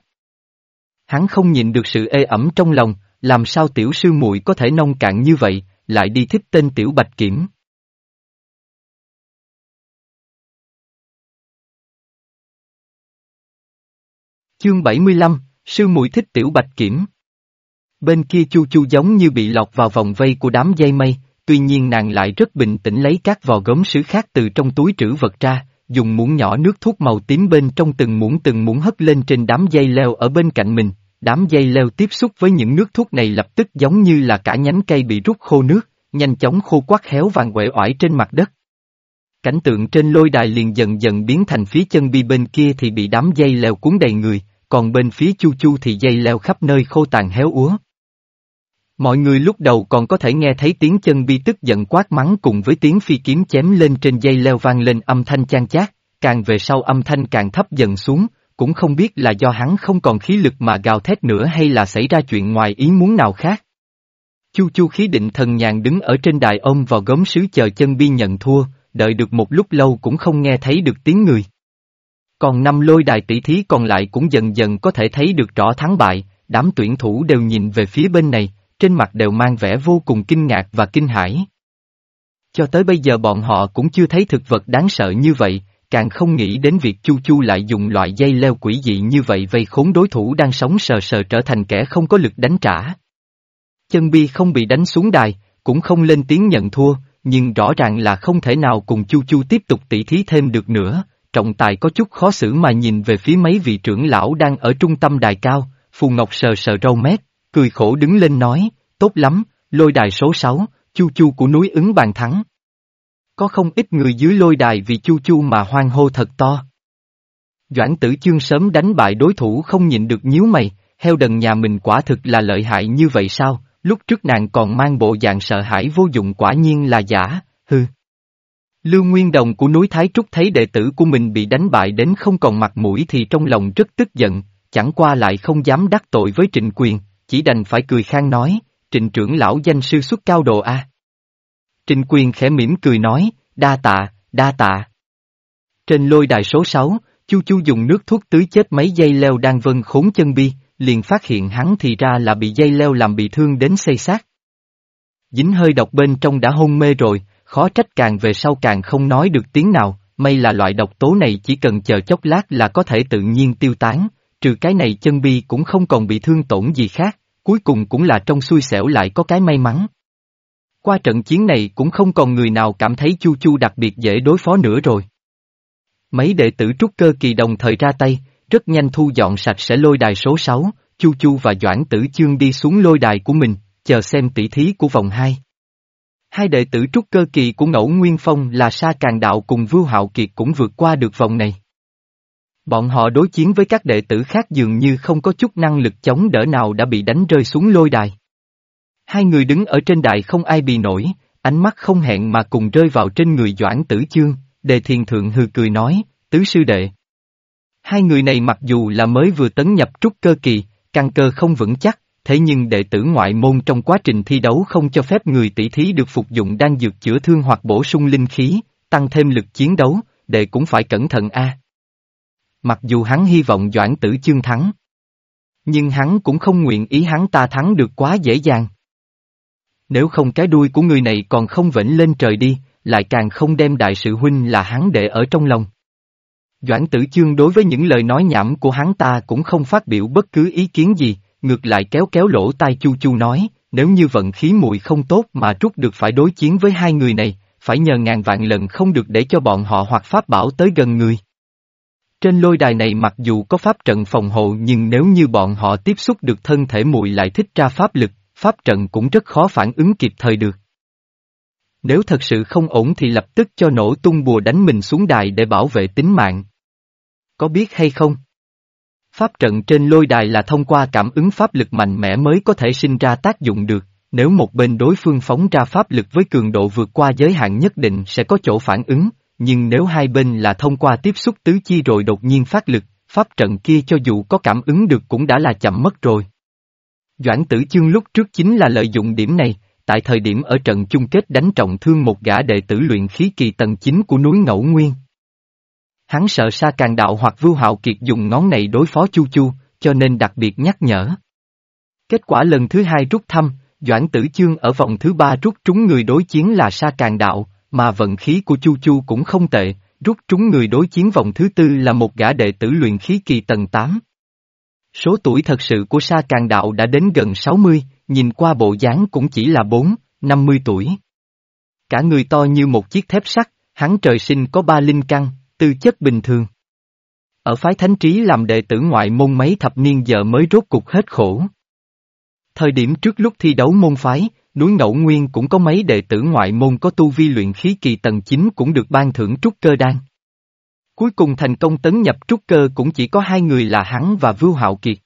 Hắn không nhìn được sự ê ẩm trong lòng, làm sao tiểu sư muội có thể nông cạn như vậy, lại đi thích tên tiểu bạch kiểm. Chương 75, sư muội thích tiểu bạch kiểm. Bên kia chu chu giống như bị lọt vào vòng vây của đám dây mây, tuy nhiên nàng lại rất bình tĩnh lấy các vò gốm sứ khác từ trong túi trữ vật ra, dùng muỗng nhỏ nước thuốc màu tím bên trong từng muỗng từng muỗng hất lên trên đám dây leo ở bên cạnh mình, đám dây leo tiếp xúc với những nước thuốc này lập tức giống như là cả nhánh cây bị rút khô nước, nhanh chóng khô quắc héo vàng quệ oải trên mặt đất. Cảnh tượng trên lôi đài liền dần dần biến thành phía chân bi bên kia thì bị đám dây leo cuốn đầy người, còn bên phía chu chu thì dây leo khắp nơi khô tàn héo úa. Mọi người lúc đầu còn có thể nghe thấy tiếng chân bi tức giận quát mắng cùng với tiếng phi kiếm chém lên trên dây leo vang lên âm thanh chan chát, càng về sau âm thanh càng thấp dần xuống, cũng không biết là do hắn không còn khí lực mà gào thét nữa hay là xảy ra chuyện ngoài ý muốn nào khác. Chu chu khí định thần nhàn đứng ở trên đài ông vào gốm sứ chờ chân bi nhận thua, đợi được một lúc lâu cũng không nghe thấy được tiếng người. Còn năm lôi đài tỷ thí còn lại cũng dần dần có thể thấy được rõ thắng bại, đám tuyển thủ đều nhìn về phía bên này, trên mặt đều mang vẻ vô cùng kinh ngạc và kinh hãi. Cho tới bây giờ bọn họ cũng chưa thấy thực vật đáng sợ như vậy, càng không nghĩ đến việc Chu Chu lại dùng loại dây leo quỷ dị như vậy vây khốn đối thủ đang sống sờ sờ trở thành kẻ không có lực đánh trả. Chân bi không bị đánh xuống đài, cũng không lên tiếng nhận thua, nhưng rõ ràng là không thể nào cùng Chu Chu tiếp tục tỉ thí thêm được nữa, trọng tài có chút khó xử mà nhìn về phía mấy vị trưởng lão đang ở trung tâm đài cao, Phù Ngọc sờ sờ râu mét, cười khổ đứng lên nói, tốt lắm, lôi đài số 6, Chu Chu của núi ứng bàn thắng. Có không ít người dưới lôi đài vì Chu Chu mà hoang hô thật to. Doãn tử chương sớm đánh bại đối thủ không nhịn được nhíu mày, heo đần nhà mình quả thực là lợi hại như vậy sao, lúc trước nàng còn mang bộ dạng sợ hãi vô dụng quả nhiên là giả, hư. Lưu Nguyên Đồng của núi Thái Trúc thấy đệ tử của mình bị đánh bại đến không còn mặt mũi thì trong lòng rất tức giận, chẳng qua lại không dám đắc tội với trịnh quyền, chỉ đành phải cười khang nói, trịnh trưởng lão danh sư xuất cao đồ a. Trịnh quyền khẽ mỉm cười nói, đa tạ, đa tạ. Trên lôi đài số 6, Chu Chu dùng nước thuốc tưới chết mấy dây leo đang vân khốn chân bi, liền phát hiện hắn thì ra là bị dây leo làm bị thương đến xây xác. Dính hơi độc bên trong đã hôn mê rồi, khó trách càng về sau càng không nói được tiếng nào, may là loại độc tố này chỉ cần chờ chốc lát là có thể tự nhiên tiêu tán, trừ cái này chân bi cũng không còn bị thương tổn gì khác, cuối cùng cũng là trong xui xẻo lại có cái may mắn. Qua trận chiến này cũng không còn người nào cảm thấy Chu Chu đặc biệt dễ đối phó nữa rồi. Mấy đệ tử trúc cơ kỳ đồng thời ra tay, rất nhanh thu dọn sạch sẽ lôi đài số 6, Chu Chu và Doãn Tử Chương đi xuống lôi đài của mình, chờ xem tỷ thí của vòng 2. Hai đệ tử trúc cơ kỳ của Ngẫu Nguyên Phong là Sa Càng Đạo cùng Vưu Hạo Kiệt cũng vượt qua được vòng này. Bọn họ đối chiến với các đệ tử khác dường như không có chút năng lực chống đỡ nào đã bị đánh rơi xuống lôi đài. Hai người đứng ở trên đài không ai bị nổi, ánh mắt không hẹn mà cùng rơi vào trên người Doãn Tử Chương, đề thiền thượng hừ cười nói, tứ sư đệ. Hai người này mặc dù là mới vừa tấn nhập trúc cơ kỳ, căn cơ không vững chắc, thế nhưng đệ tử ngoại môn trong quá trình thi đấu không cho phép người tỷ thí được phục dụng đang dược chữa thương hoặc bổ sung linh khí, tăng thêm lực chiến đấu, đệ cũng phải cẩn thận a. mặc dù hắn hy vọng Doãn Tử Chương thắng. Nhưng hắn cũng không nguyện ý hắn ta thắng được quá dễ dàng. Nếu không cái đuôi của người này còn không vĩnh lên trời đi, lại càng không đem đại sự huynh là hắn để ở trong lòng. Doãn tử chương đối với những lời nói nhảm của hắn ta cũng không phát biểu bất cứ ý kiến gì, ngược lại kéo kéo lỗ tai chu chu nói, nếu như vận khí muội không tốt mà rút được phải đối chiến với hai người này, phải nhờ ngàn vạn lần không được để cho bọn họ hoặc pháp bảo tới gần người. Trên lôi đài này mặc dù có pháp trận phòng hộ nhưng nếu như bọn họ tiếp xúc được thân thể muội lại thích ra pháp lực, pháp trận cũng rất khó phản ứng kịp thời được. Nếu thật sự không ổn thì lập tức cho nổ tung bùa đánh mình xuống đài để bảo vệ tính mạng. Có biết hay không? Pháp trận trên lôi đài là thông qua cảm ứng pháp lực mạnh mẽ mới có thể sinh ra tác dụng được, nếu một bên đối phương phóng ra pháp lực với cường độ vượt qua giới hạn nhất định sẽ có chỗ phản ứng, nhưng nếu hai bên là thông qua tiếp xúc tứ chi rồi đột nhiên phát lực, pháp trận kia cho dù có cảm ứng được cũng đã là chậm mất rồi. Doãn tử chương lúc trước chính là lợi dụng điểm này, tại thời điểm ở trận chung kết đánh trọng thương một gã đệ tử luyện khí kỳ tầng 9 của núi Ngẫu Nguyên. Hắn sợ Sa Càng Đạo hoặc Vưu Hạo Kiệt dùng ngón này đối phó Chu Chu, cho nên đặc biệt nhắc nhở. Kết quả lần thứ hai rút thăm, Doãn Tử Chương ở vòng thứ ba rút trúng người đối chiến là Sa Càng Đạo, mà vận khí của Chu Chu cũng không tệ, rút trúng người đối chiến vòng thứ tư là một gã đệ tử luyện khí kỳ tầng 8. Số tuổi thật sự của Sa Càng Đạo đã đến gần 60, nhìn qua bộ dáng cũng chỉ là 4, 50 tuổi. Cả người to như một chiếc thép sắt, hắn trời sinh có ba linh căn, tư chất bình thường. Ở phái thánh trí làm đệ tử ngoại môn mấy thập niên giờ mới rốt cục hết khổ. Thời điểm trước lúc thi đấu môn phái, núi Ngẫu Nguyên cũng có mấy đệ tử ngoại môn có tu vi luyện khí kỳ tầng 9 cũng được ban thưởng trúc cơ đan. Cuối cùng thành công tấn nhập trúc cơ cũng chỉ có hai người là hắn và Vưu Hạo Kiệt.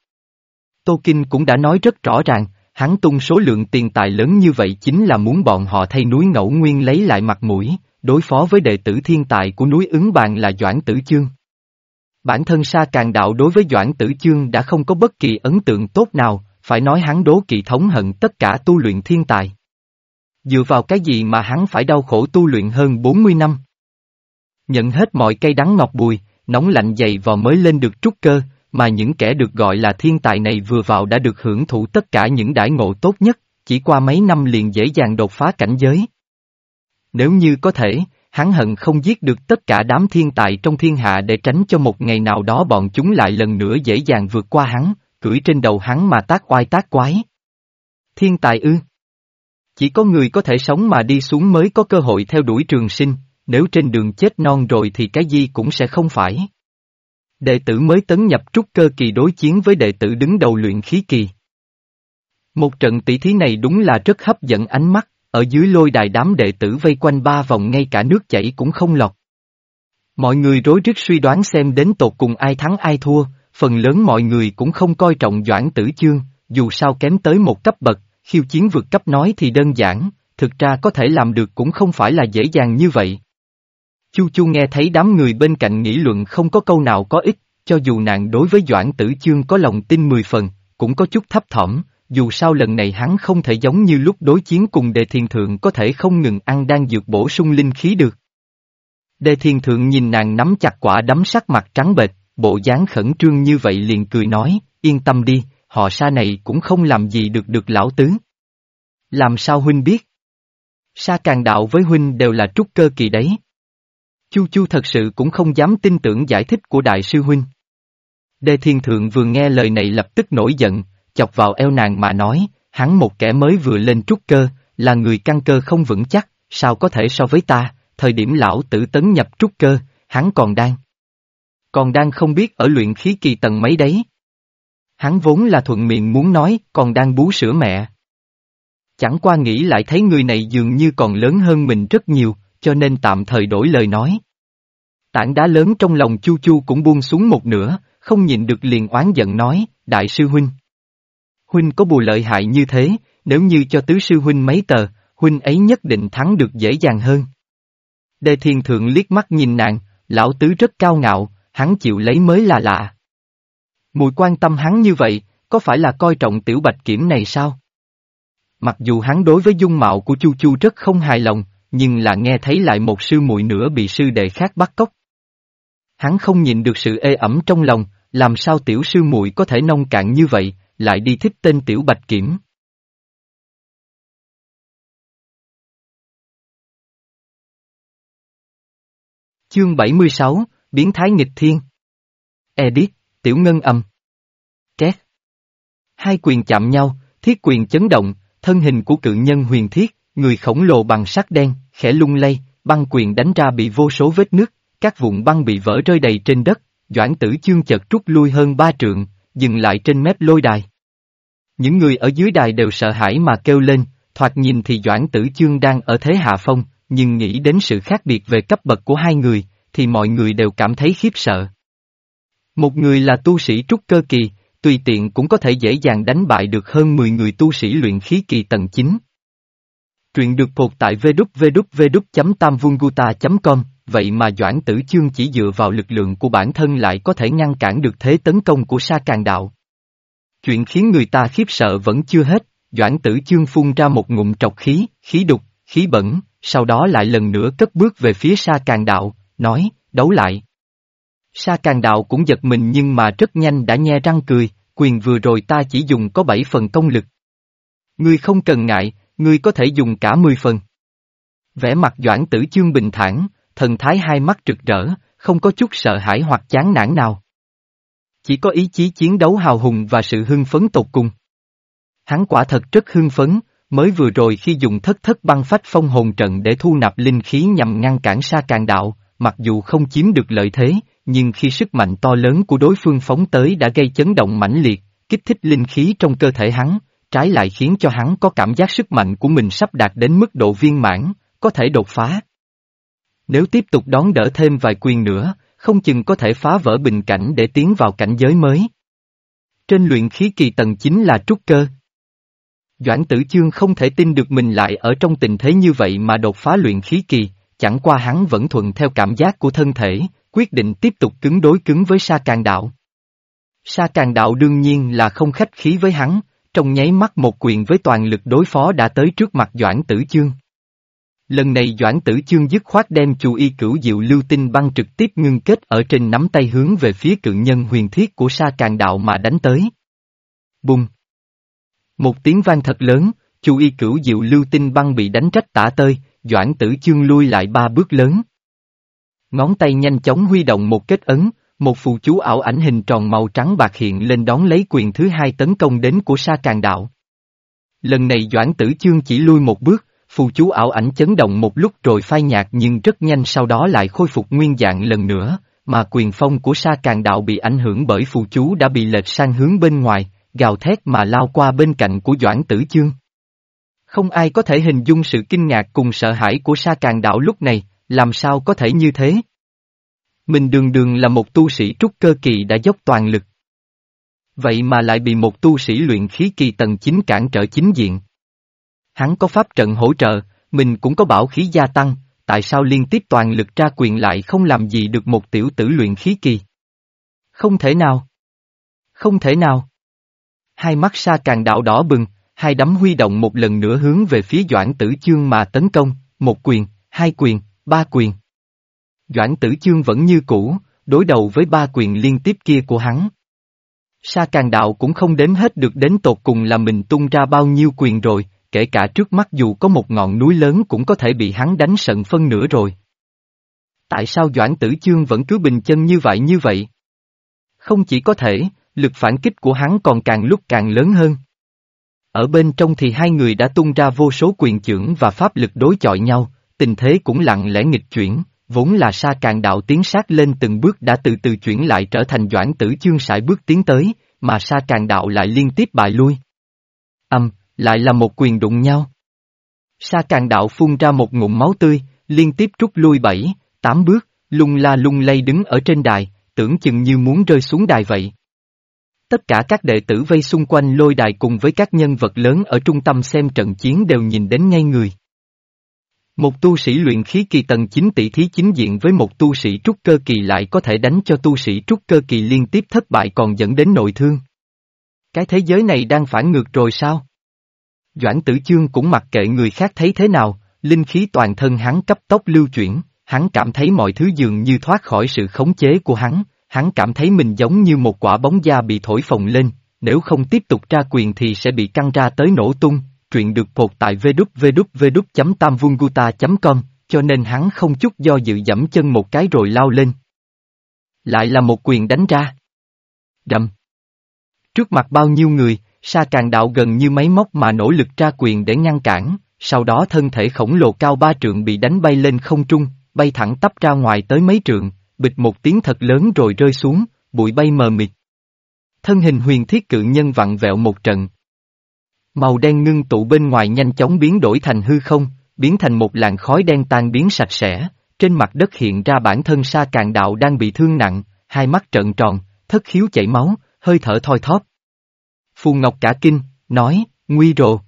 Tô Kinh cũng đã nói rất rõ ràng, hắn tung số lượng tiền tài lớn như vậy chính là muốn bọn họ thay núi Ngẫu Nguyên lấy lại mặt mũi, đối phó với đệ tử thiên tài của núi ứng bàn là Doãn Tử Chương. Bản thân Sa Càng Đạo đối với Doãn Tử Chương đã không có bất kỳ ấn tượng tốt nào, phải nói hắn đố kỵ thống hận tất cả tu luyện thiên tài. Dựa vào cái gì mà hắn phải đau khổ tu luyện hơn 40 năm? Nhận hết mọi cây đắng ngọt bùi, nóng lạnh dày vò mới lên được trúc cơ, mà những kẻ được gọi là thiên tài này vừa vào đã được hưởng thụ tất cả những đãi ngộ tốt nhất, chỉ qua mấy năm liền dễ dàng đột phá cảnh giới. Nếu như có thể, hắn hận không giết được tất cả đám thiên tài trong thiên hạ để tránh cho một ngày nào đó bọn chúng lại lần nữa dễ dàng vượt qua hắn, cưỡi trên đầu hắn mà tác oai tác quái. Thiên tài ư? Chỉ có người có thể sống mà đi xuống mới có cơ hội theo đuổi trường sinh, nếu trên đường chết non rồi thì cái gì cũng sẽ không phải. Đệ tử mới tấn nhập trúc cơ kỳ đối chiến với đệ tử đứng đầu luyện khí kỳ. Một trận tỷ thí này đúng là rất hấp dẫn ánh mắt, ở dưới lôi đài đám đệ tử vây quanh ba vòng ngay cả nước chảy cũng không lọt. Mọi người rối rít suy đoán xem đến tột cùng ai thắng ai thua, phần lớn mọi người cũng không coi trọng Doãn Tử Chương, dù sao kém tới một cấp bậc, khiêu chiến vượt cấp nói thì đơn giản, thực ra có thể làm được cũng không phải là dễ dàng như vậy. Chu Chu nghe thấy đám người bên cạnh nghị luận không có câu nào có ích, cho dù nàng đối với Doãn Tử Chương có lòng tin mười phần, cũng có chút thấp thỏm, dù sao lần này hắn không thể giống như lúc đối chiến cùng đề thiền thượng có thể không ngừng ăn đang dược bổ sung linh khí được. Đề thiền thượng nhìn nàng nắm chặt quả đấm sắc mặt trắng bệch, bộ dáng khẩn trương như vậy liền cười nói, yên tâm đi, họ sa này cũng không làm gì được được lão tứ. Làm sao huynh biết? Sa càng đạo với huynh đều là trúc cơ kỳ đấy. Chu Chu thật sự cũng không dám tin tưởng giải thích của đại sư huynh. Đề thiên thượng vừa nghe lời này lập tức nổi giận, chọc vào eo nàng mà nói, hắn một kẻ mới vừa lên trúc cơ, là người căn cơ không vững chắc, sao có thể so với ta, thời điểm lão tử tấn nhập trúc cơ, hắn còn đang. Còn đang không biết ở luyện khí kỳ tầng mấy đấy. Hắn vốn là thuận miệng muốn nói, còn đang bú sữa mẹ. Chẳng qua nghĩ lại thấy người này dường như còn lớn hơn mình rất nhiều, cho nên tạm thời đổi lời nói. Tảng đá lớn trong lòng Chu Chu cũng buông xuống một nửa, không nhịn được liền oán giận nói, Đại sư Huynh. Huynh có bù lợi hại như thế, nếu như cho tứ sư Huynh mấy tờ, Huynh ấy nhất định thắng được dễ dàng hơn. Đề thiên thượng liếc mắt nhìn nàng, lão tứ rất cao ngạo, hắn chịu lấy mới là lạ. Mùi quan tâm hắn như vậy, có phải là coi trọng tiểu bạch kiểm này sao? Mặc dù hắn đối với dung mạo của Chu Chu rất không hài lòng, nhưng là nghe thấy lại một sư muội nữa bị sư đệ khác bắt cóc. Hắn không nhìn được sự ê ẩm trong lòng, làm sao tiểu sư muội có thể nông cạn như vậy, lại đi thích tên tiểu bạch kiểm. Chương 76, Biến thái nghịch thiên. Edit, Tiểu Ngân âm. Két. Hai quyền chạm nhau, thiết quyền chấn động, thân hình của cự nhân huyền thiết, người khổng lồ bằng sắt đen, khẽ lung lay, băng quyền đánh ra bị vô số vết nứt, các vụn băng bị vỡ rơi đầy trên đất, Doãn tử chương chợt rút lui hơn ba trượng, dừng lại trên mép lôi đài. Những người ở dưới đài đều sợ hãi mà kêu lên, thoạt nhìn thì Doãn tử chương đang ở thế hạ phong, nhưng nghĩ đến sự khác biệt về cấp bậc của hai người, thì mọi người đều cảm thấy khiếp sợ. Một người là tu sĩ trúc cơ kỳ, tùy tiện cũng có thể dễ dàng đánh bại được hơn 10 người tu sĩ luyện khí kỳ tầng 9. Truyện được cột tại www.tamvunguta.com, vậy mà Doãn Tử Chương chỉ dựa vào lực lượng của bản thân lại có thể ngăn cản được thế tấn công của Sa Càng Đạo. Chuyện khiến người ta khiếp sợ vẫn chưa hết, Doãn Tử Chương phun ra một ngụm trọc khí, khí đục, khí bẩn, sau đó lại lần nữa cất bước về phía Sa Càng Đạo, nói, đấu lại. Sa Càng Đạo cũng giật mình nhưng mà rất nhanh đã nhe răng cười, quyền vừa rồi ta chỉ dùng có 7 phần công lực. Ngươi không cần ngại, ngươi có thể dùng cả 10 phần. Vẻ mặt Doãn Tử Chương bình thản, thần thái hai mắt rực rỡ, không có chút sợ hãi hoặc chán nản nào. Chỉ có ý chí chiến đấu hào hùng và sự hưng phấn tột cùng. Hắn quả thật rất hưng phấn, mới vừa rồi khi dùng thất thất băng phách phong hồn trận để thu nạp linh khí nhằm ngăn cản sa càng đạo, mặc dù không chiếm được lợi thế, nhưng khi sức mạnh to lớn của đối phương phóng tới đã gây chấn động mãnh liệt, kích thích linh khí trong cơ thể hắn, trái lại khiến cho hắn có cảm giác sức mạnh của mình sắp đạt đến mức độ viên mãn, có thể đột phá. Nếu tiếp tục đón đỡ thêm vài quyền nữa, không chừng có thể phá vỡ bình cảnh để tiến vào cảnh giới mới. Trên luyện khí kỳ tầng 9 là trúc cơ. Doãn tử chương không thể tin được mình lại ở trong tình thế như vậy mà đột phá luyện khí kỳ, chẳng qua hắn vẫn thuận theo cảm giác của thân thể, quyết định tiếp tục cứng đối cứng với sa càng đạo. Sa càng đạo đương nhiên là không khách khí với hắn, trong nháy mắt một quyền với toàn lực đối phó đã tới trước mặt Doãn Tử Chương. Lần này Doãn Tử Chương dứt khoát đem chú y cửu diệu lưu tinh băng trực tiếp ngưng kết ở trên nắm tay hướng về phía cự nhân huyền thiết của sa càng đạo mà đánh tới. Bùng! Một tiếng vang thật lớn, chú y cửu diệu lưu tinh băng bị đánh trách tả tơi, Doãn Tử Chương lui lại ba bước lớn. Ngón tay nhanh chóng huy động một kết ấn, một phù chú ảo ảnh hình tròn màu trắng bạc hiện lên đón lấy quyền thứ hai tấn công đến của sa càng đạo. Lần này Doãn Tử Chương chỉ lui một bước, phù chú ảo ảnh chấn động một lúc rồi phai nhạt nhưng rất nhanh sau đó lại khôi phục nguyên dạng lần nữa, mà quyền phong của sa càng đạo bị ảnh hưởng bởi phù chú đã bị lệch sang hướng bên ngoài, gào thét mà lao qua bên cạnh của Doãn Tử Chương. Không ai có thể hình dung sự kinh ngạc cùng sợ hãi của sa càng đạo lúc này, làm sao có thể như thế? Mình đường đường là một tu sĩ trúc cơ kỳ đã dốc toàn lực. Vậy mà lại bị một tu sĩ luyện khí kỳ tầng chính cản trở chính diện. Hắn có pháp trận hỗ trợ, mình cũng có bảo khí gia tăng, tại sao liên tiếp toàn lực tra quyền lại không làm gì được một tiểu tử luyện khí kỳ? Không thể nào. Không thể nào. Hai mắt sa càng đạo đỏ bừng, hai đấm huy động một lần nữa hướng về phía Doãn Tử Chương mà tấn công, một quyền, hai quyền, ba quyền. Doãn Tử Chương vẫn như cũ, đối đầu với ba quyền liên tiếp kia của hắn. Sa Càng Đạo cũng không đếm hết được đến tột cùng là mình tung ra bao nhiêu quyền rồi, kể cả trước mắt dù có một ngọn núi lớn cũng có thể bị hắn đánh sận phân nửa rồi. Tại sao Doãn Tử Chương vẫn cứ bình chân như vậy như vậy? Không chỉ có thể, lực phản kích của hắn còn càng lúc càng lớn hơn. Ở bên trong thì hai người đã tung ra vô số quyền trưởng và pháp lực đối chọi nhau, tình thế cũng lặng lẽ nghịch chuyển, vốn là sa càng đạo tiến sát lên từng bước đã từ từ chuyển lại trở thành doãn tử chương sải bước tiến tới, mà sa càng đạo lại liên tiếp bại lui. Âm, lại là một quyền đụng nhau. Sa càng đạo phun ra một ngụm máu tươi, liên tiếp rút lui bảy, tám bước, lung la lung lay đứng ở trên đài, tưởng chừng như muốn rơi xuống đài vậy. Tất cả các đệ tử vây xung quanh lôi đài cùng với các nhân vật lớn ở trung tâm xem trận chiến đều nhìn đến ngay người. Một tu sĩ luyện khí kỳ tầng 9 tỷ thí chính diện với một tu sĩ trúc cơ kỳ lại có thể đánh cho tu sĩ trúc cơ kỳ liên tiếp thất bại còn dẫn đến nội thương. Cái thế giới này đang phản ngược rồi sao? Doãn tử chương cũng mặc kệ người khác thấy thế nào, linh khí toàn thân hắn cấp tốc lưu chuyển, hắn cảm thấy mọi thứ dường như thoát khỏi sự khống chế của hắn, hắn cảm thấy mình giống như một quả bóng da bị thổi phồng lên, nếu không tiếp tục tra quyền thì sẽ bị căng ra tới nổ tung, truyện được cột tại www.tamvunguta.com, cho nên hắn không chút do dự dẫm chân một cái rồi lao lên. Lại là một quyền đánh ra. Đâm. Trước mặt bao nhiêu người, sa càng đạo gần như máy móc mà nỗ lực tra quyền để ngăn cản, sau đó thân thể khổng lồ cao ba trượng bị đánh bay lên không trung, bay thẳng tắp ra ngoài tới mấy trượng, bịch một tiếng thật lớn rồi rơi xuống, bụi bay mờ mịt. Thân hình huyền thiết cự nhân vặn vẹo một trận. Màu đen ngưng tụ bên ngoài nhanh chóng biến đổi thành hư không, biến thành một làn khói đen tan biến sạch sẽ, trên mặt đất hiện ra bản thân sa càng đạo đang bị thương nặng, hai mắt trợn tròn, thất khiếu chảy máu, hơi thở thoi thóp. Phù Ngọc cả kinh, nói, nguy rồ.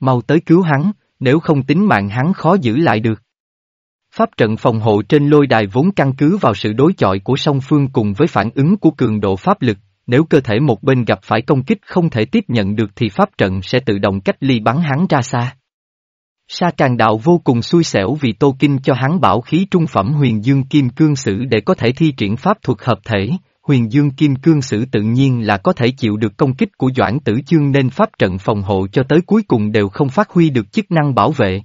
Mau tới cứu hắn, nếu không tính mạng hắn khó giữ lại được. Pháp trận phòng hộ trên lôi đài vốn căn cứ vào sự đối chọi của song phương cùng với phản ứng của cường độ pháp lực, nếu cơ thể một bên gặp phải công kích không thể tiếp nhận được thì pháp trận sẽ tự động cách ly bắn hắn ra xa. Sa Càng Đạo vô cùng xui xẻo vì Tô Kinh cho hắn bảo khí trung phẩm huyền dương kim cương sử để có thể thi triển pháp thuật hợp thể, huyền dương kim cương sử tự nhiên là có thể chịu được công kích của Doãn Tử Chương nên pháp trận phòng hộ cho tới cuối cùng đều không phát huy được chức năng bảo vệ.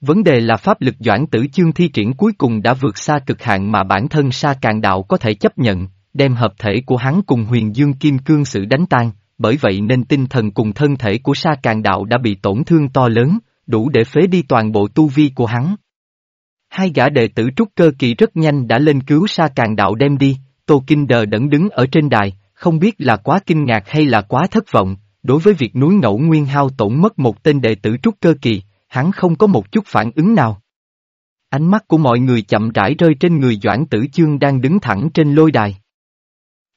Vấn đề là pháp lực Doãn Tử Chương thi triển cuối cùng đã vượt xa cực hạn mà bản thân Sa Càng Đạo có thể chấp nhận, đem hợp thể của hắn cùng huyền dương kim cương sử đánh tan, bởi vậy nên tinh thần cùng thân thể của Sa Càng Đạo đã bị tổn thương to lớn, đủ để phế đi toàn bộ tu vi của hắn. Hai gã đệ tử trúc cơ kỳ rất nhanh đã lên cứu Sa Càng Đạo đem đi, Tô Kinh đờ đẫn đứng ở trên đài, không biết là quá kinh ngạc hay là quá thất vọng, đối với việc núi ngẫu nguyên hao tổn mất một tên đệ tử trúc cơ kỳ, hắn không có một chút phản ứng nào. Ánh mắt của mọi người chậm rãi rơi trên người Doãn Tử Chương đang đứng thẳng trên lôi đài.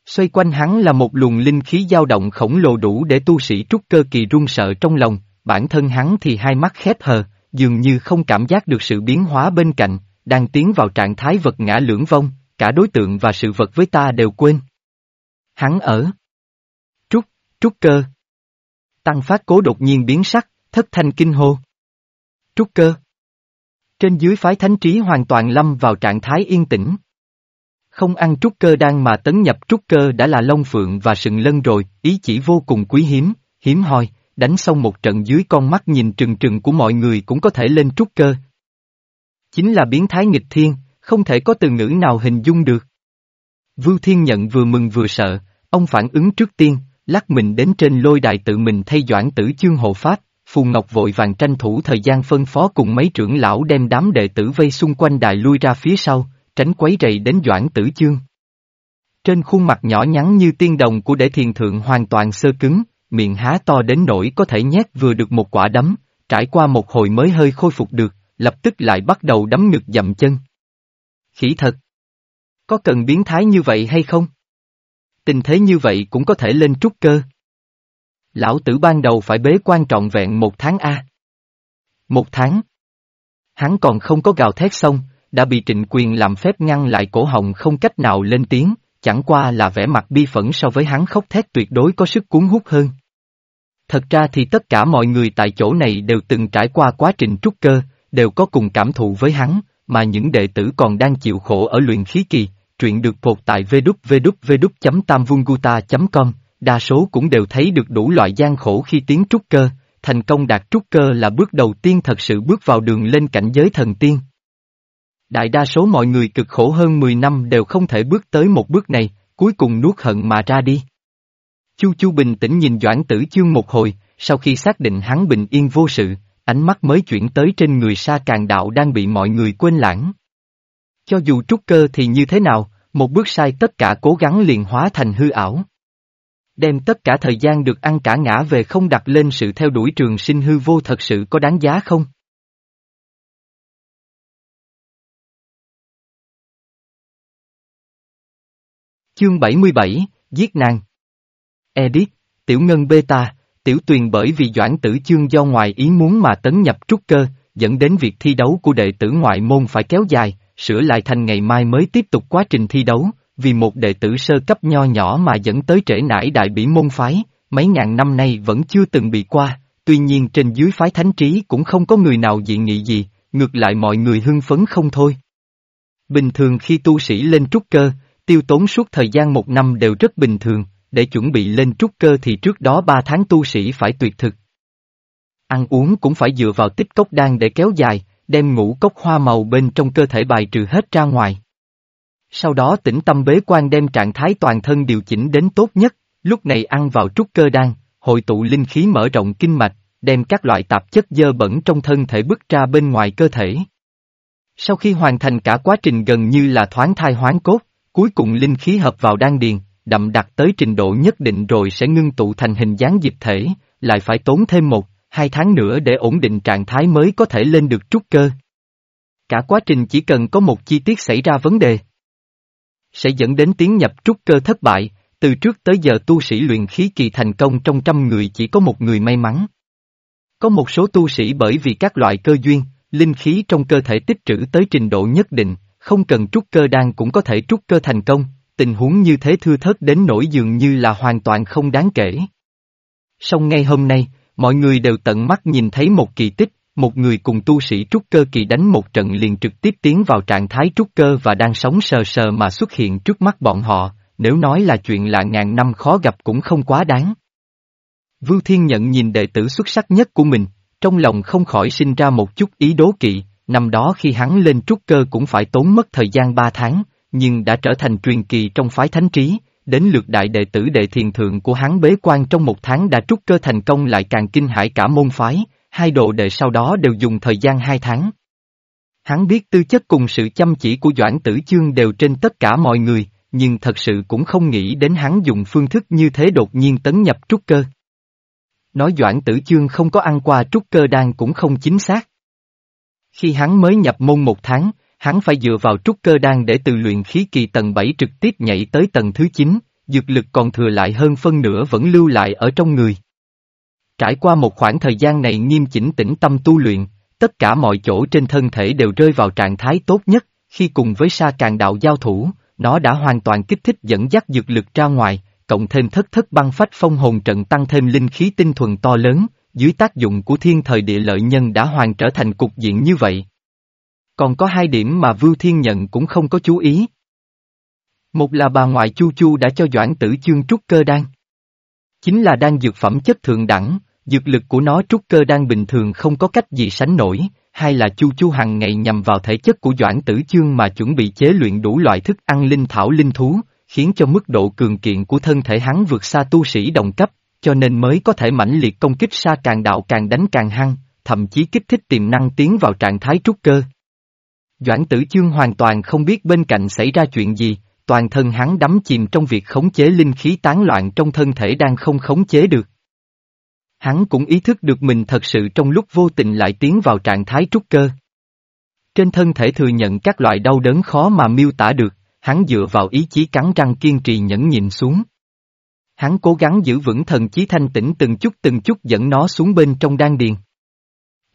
Xoay quanh hắn là một luồng linh khí dao động khổng lồ đủ để tu sĩ trúc cơ kỳ run sợ trong lòng, bản thân hắn thì hai mắt khép hờ, dường như không cảm giác được sự biến hóa bên cạnh, đang tiến vào trạng thái vật ngã lưỡng vong, cả đối tượng và sự vật với ta đều quên. Hắn ở. Trúc, trúc cơ. Tăng phát cố đột nhiên biến sắc, thất thanh kinh hô. Trúc cơ. Trên dưới phái thánh trí hoàn toàn lâm vào trạng thái yên tĩnh. Không ăn trúc cơ đang mà tấn nhập trúc cơ đã là Long Phượng và Sừng Lân rồi, ý chỉ vô cùng quý hiếm, hiếm hoi, đánh xong một trận dưới con mắt nhìn trừng trừng của mọi người cũng có thể lên trúc cơ. Chính là biến thái nghịch thiên, không thể có từ ngữ nào hình dung được. Vưu Thiên Nhận vừa mừng vừa sợ, ông phản ứng trước tiên, lắc mình đến trên lôi đài tự mình thay doãn tử chương hộ pháp, Phù Ngọc vội vàng tranh thủ thời gian phân phó cùng mấy trưởng lão đem đám đệ tử vây xung quanh đài lui ra phía sau, tránh quấy rầy đến doãn tử chương. Trên khuôn mặt nhỏ nhắn như tiên đồng của đệ thiền thượng hoàn toàn sơ cứng, miệng há to đến nỗi có thể nhét vừa được một quả đấm, trải qua một hồi mới hơi khôi phục được, lập tức lại bắt đầu đấm ngực dậm chân. Khỉ thật! Có cần biến thái như vậy hay không? Tình thế như vậy cũng có thể lên trúc cơ. Lão tử ban đầu phải bế quan trọng vẹn một tháng A. Một tháng. Hắn còn không có gào thét xong, đã bị trịnh quyền làm phép ngăn lại cổ họng không cách nào lên tiếng, chẳng qua là vẻ mặt bi phẫn so với hắn khóc thét tuyệt đối có sức cuốn hút hơn. Thật ra thì tất cả mọi người tại chỗ này đều từng trải qua quá trình trúc cơ, đều có cùng cảm thụ với hắn, mà những đệ tử còn đang chịu khổ ở luyện khí kỳ, truyện được cột tại www.tamvunguta.com, đa số cũng đều thấy được đủ loại gian khổ khi tiến trúc cơ, thành công đạt trúc cơ là bước đầu tiên thật sự bước vào đường lên cảnh giới thần tiên. Đại đa số mọi người cực khổ hơn 10 năm đều không thể bước tới một bước này, cuối cùng nuốt hận mà ra đi. Chu Chu bình tĩnh nhìn Doãn Tử Chương một hồi, sau khi xác định hắn bình yên vô sự, ánh mắt mới chuyển tới trên người sa càng đạo đang bị mọi người quên lãng. Cho dù trúc cơ thì như thế nào, một bước sai tất cả cố gắng liền hóa thành hư ảo. Đem tất cả thời gian được ăn cả ngã về không đặt lên sự theo đuổi trường sinh hư vô thật sự có đáng giá không? Chương 77, Giết nàng Edit, Tiểu Ngân Beta, Tiểu Tuyền bởi vì Doãn Tử Chương do ngoài ý muốn mà tấn nhập trúc cơ, dẫn đến việc thi đấu của đệ tử ngoại môn phải kéo dài, sửa lại thành ngày mai mới tiếp tục quá trình thi đấu, vì một đệ tử sơ cấp nho nhỏ mà dẫn tới trễ nải đại bỉ môn phái, mấy ngàn năm nay vẫn chưa từng bị qua, tuy nhiên trên dưới phái thánh trí cũng không có người nào dị nghị gì, ngược lại mọi người hưng phấn không thôi. Bình thường khi tu sĩ lên trúc cơ, tiêu tốn suốt thời gian một năm đều rất bình thường, để chuẩn bị lên trúc cơ thì trước đó ba tháng tu sĩ phải tuyệt thực. Ăn uống cũng phải dựa vào tích cốc đan để kéo dài, đem ngũ cốc hoa màu bên trong cơ thể bài trừ hết ra ngoài. Sau đó tĩnh tâm bế quan đem trạng thái toàn thân điều chỉnh đến tốt nhất, lúc này ăn vào trúc cơ đan, hội tụ linh khí mở rộng kinh mạch, đem các loại tạp chất dơ bẩn trong thân thể bức ra bên ngoài cơ thể. Sau khi hoàn thành cả quá trình gần như là thoáng thai hoán cốt, cuối cùng linh khí hợp vào đan điền, đậm đặc tới trình độ nhất định rồi sẽ ngưng tụ thành hình dáng dịch thể, lại phải tốn thêm một, hai tháng nữa để ổn định trạng thái mới có thể lên được trúc cơ. Cả quá trình chỉ cần có một chi tiết xảy ra vấn đề, sẽ dẫn đến tiến nhập trúc cơ thất bại, từ trước tới giờ tu sĩ luyện khí kỳ thành công trong trăm người chỉ có một người may mắn. Có một số tu sĩ bởi vì các loại cơ duyên, linh khí trong cơ thể tích trữ tới trình độ nhất định, không cần trúc cơ đan cũng có thể trúc cơ thành công, tình huống như thế thưa thớt đến nỗi dường như là hoàn toàn không đáng kể. Song ngay hôm nay, mọi người đều tận mắt nhìn thấy một kỳ tích, một người cùng tu sĩ trúc cơ kỳ đánh một trận liền trực tiếp tiến vào trạng thái trúc cơ và đang sống sờ sờ mà xuất hiện trước mắt bọn họ, nếu nói là chuyện lạ ngàn năm khó gặp cũng không quá đáng. Vưu Thiên nhận nhìn đệ tử xuất sắc nhất của mình, trong lòng không khỏi sinh ra một chút ý đố kỵ, năm đó khi hắn lên trúc cơ cũng phải tốn mất thời gian ba tháng, nhưng đã trở thành truyền kỳ trong phái thánh trí, đến lượt đại đệ tử đệ thiền thượng của hắn bế quan trong một tháng đã trúc cơ thành công lại càng kinh hãi cả môn phái, hai độ đệ sau đó đều dùng thời gian hai tháng. Hắn biết tư chất cùng sự chăm chỉ của Doãn Tử Chương đều trên tất cả mọi người, nhưng thật sự cũng không nghĩ đến hắn dùng phương thức như thế đột nhiên tấn nhập trúc cơ. Nói Doãn Tử Chương không có ăn qua trúc cơ đan cũng không chính xác. Khi hắn mới nhập môn một tháng, hắn phải dựa vào trúc cơ đan để từ luyện khí kỳ tầng 7 trực tiếp nhảy tới tầng thứ 9, dược lực còn thừa lại hơn phân nửa vẫn lưu lại ở trong người. Trải qua một khoảng thời gian này nghiêm chỉnh tĩnh tâm tu luyện, tất cả mọi chỗ trên thân thể đều rơi vào trạng thái tốt nhất, khi cùng với sa càng đạo giao thủ, nó đã hoàn toàn kích thích dẫn dắt dược lực ra ngoài, cộng thêm thất thất băng phách phong hồn trận tăng thêm linh khí tinh thuần to lớn, dưới tác dụng của thiên thời địa lợi nhân đã hoàn trở thành cục diện như vậy. Còn có hai điểm mà Vưu Thiên Nhận cũng không có chú ý. Một là bà ngoại Chu Chu đã cho Doãn Tử Chương trúc cơ đan. Chính là đan dược phẩm chất thượng đẳng, dược lực của nó trúc cơ đan bình thường không có cách gì sánh nổi, hay là Chu Chu hằng ngày nhằm vào thể chất của Doãn Tử Chương mà chuẩn bị chế luyện đủ loại thức ăn linh thảo linh thú, khiến cho mức độ cường kiện của thân thể hắn vượt xa tu sĩ đồng cấp, cho nên mới có thể mãnh liệt công kích xa càng đạo càng đánh càng hăng, thậm chí kích thích tiềm năng tiến vào trạng thái trúc cơ. Doãn tử chương hoàn toàn không biết bên cạnh xảy ra chuyện gì, toàn thân hắn đắm chìm trong việc khống chế linh khí tán loạn trong thân thể đang không khống chế được. Hắn cũng ý thức được mình thật sự trong lúc vô tình lại tiến vào trạng thái trúc cơ. Trên thân thể thừa nhận các loại đau đớn khó mà miêu tả được, hắn dựa vào ý chí cắn răng kiên trì nhẫn nhịn xuống. Hắn cố gắng giữ vững thần chí thanh tĩnh từng chút từng chút dẫn nó xuống bên trong đan điền.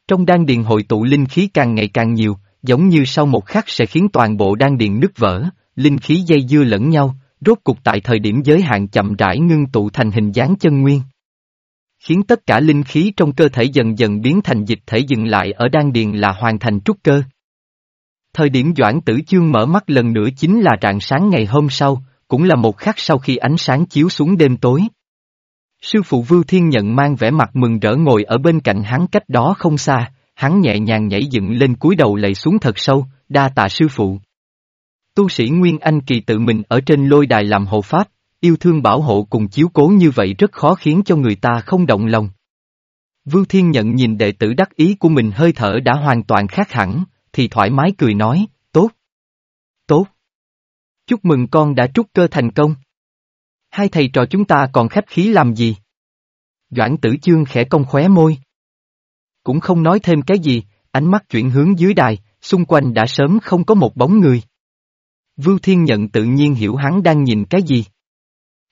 Trong đan điền hội tụ linh khí càng ngày càng nhiều, giống như sau một khắc sẽ khiến toàn bộ đan điện nứt vỡ, linh khí dây dưa lẫn nhau, rốt cục tại thời điểm giới hạn chậm rãi ngưng tụ thành hình dáng chân nguyên. Khiến tất cả linh khí trong cơ thể dần dần biến thành dịch thể dừng lại ở đan điền là hoàn thành trúc cơ. Thời điểm Doãn Tử Chương mở mắt lần nữa chính là rạng sáng ngày hôm sau, cũng là một khắc sau khi ánh sáng chiếu xuống đêm tối. Sư phụ Vưu Thiên Nhận mang vẻ mặt mừng rỡ ngồi ở bên cạnh hắn cách đó không xa, hắn nhẹ nhàng nhảy dựng lên cúi đầu lạy xuống thật sâu, đa tạ sư phụ. Tu sĩ Nguyên Anh Kỳ tự mình ở trên lôi đài làm hộ pháp, yêu thương bảo hộ cùng chiếu cố như vậy rất khó khiến cho người ta không động lòng. Vưu Thiên Nhận nhìn đệ tử đắc ý của mình hơi thở đã hoàn toàn khác hẳn, thì thoải mái cười nói, tốt. Tốt. Chúc mừng con đã trúc cơ thành công. Hai thầy trò chúng ta còn khách khí làm gì? Doãn tử chương khẽ cong khóe môi. Cũng không nói thêm cái gì, ánh mắt chuyển hướng dưới đài, xung quanh đã sớm không có một bóng người. Vưu Thiên Nhận tự nhiên hiểu hắn đang nhìn cái gì.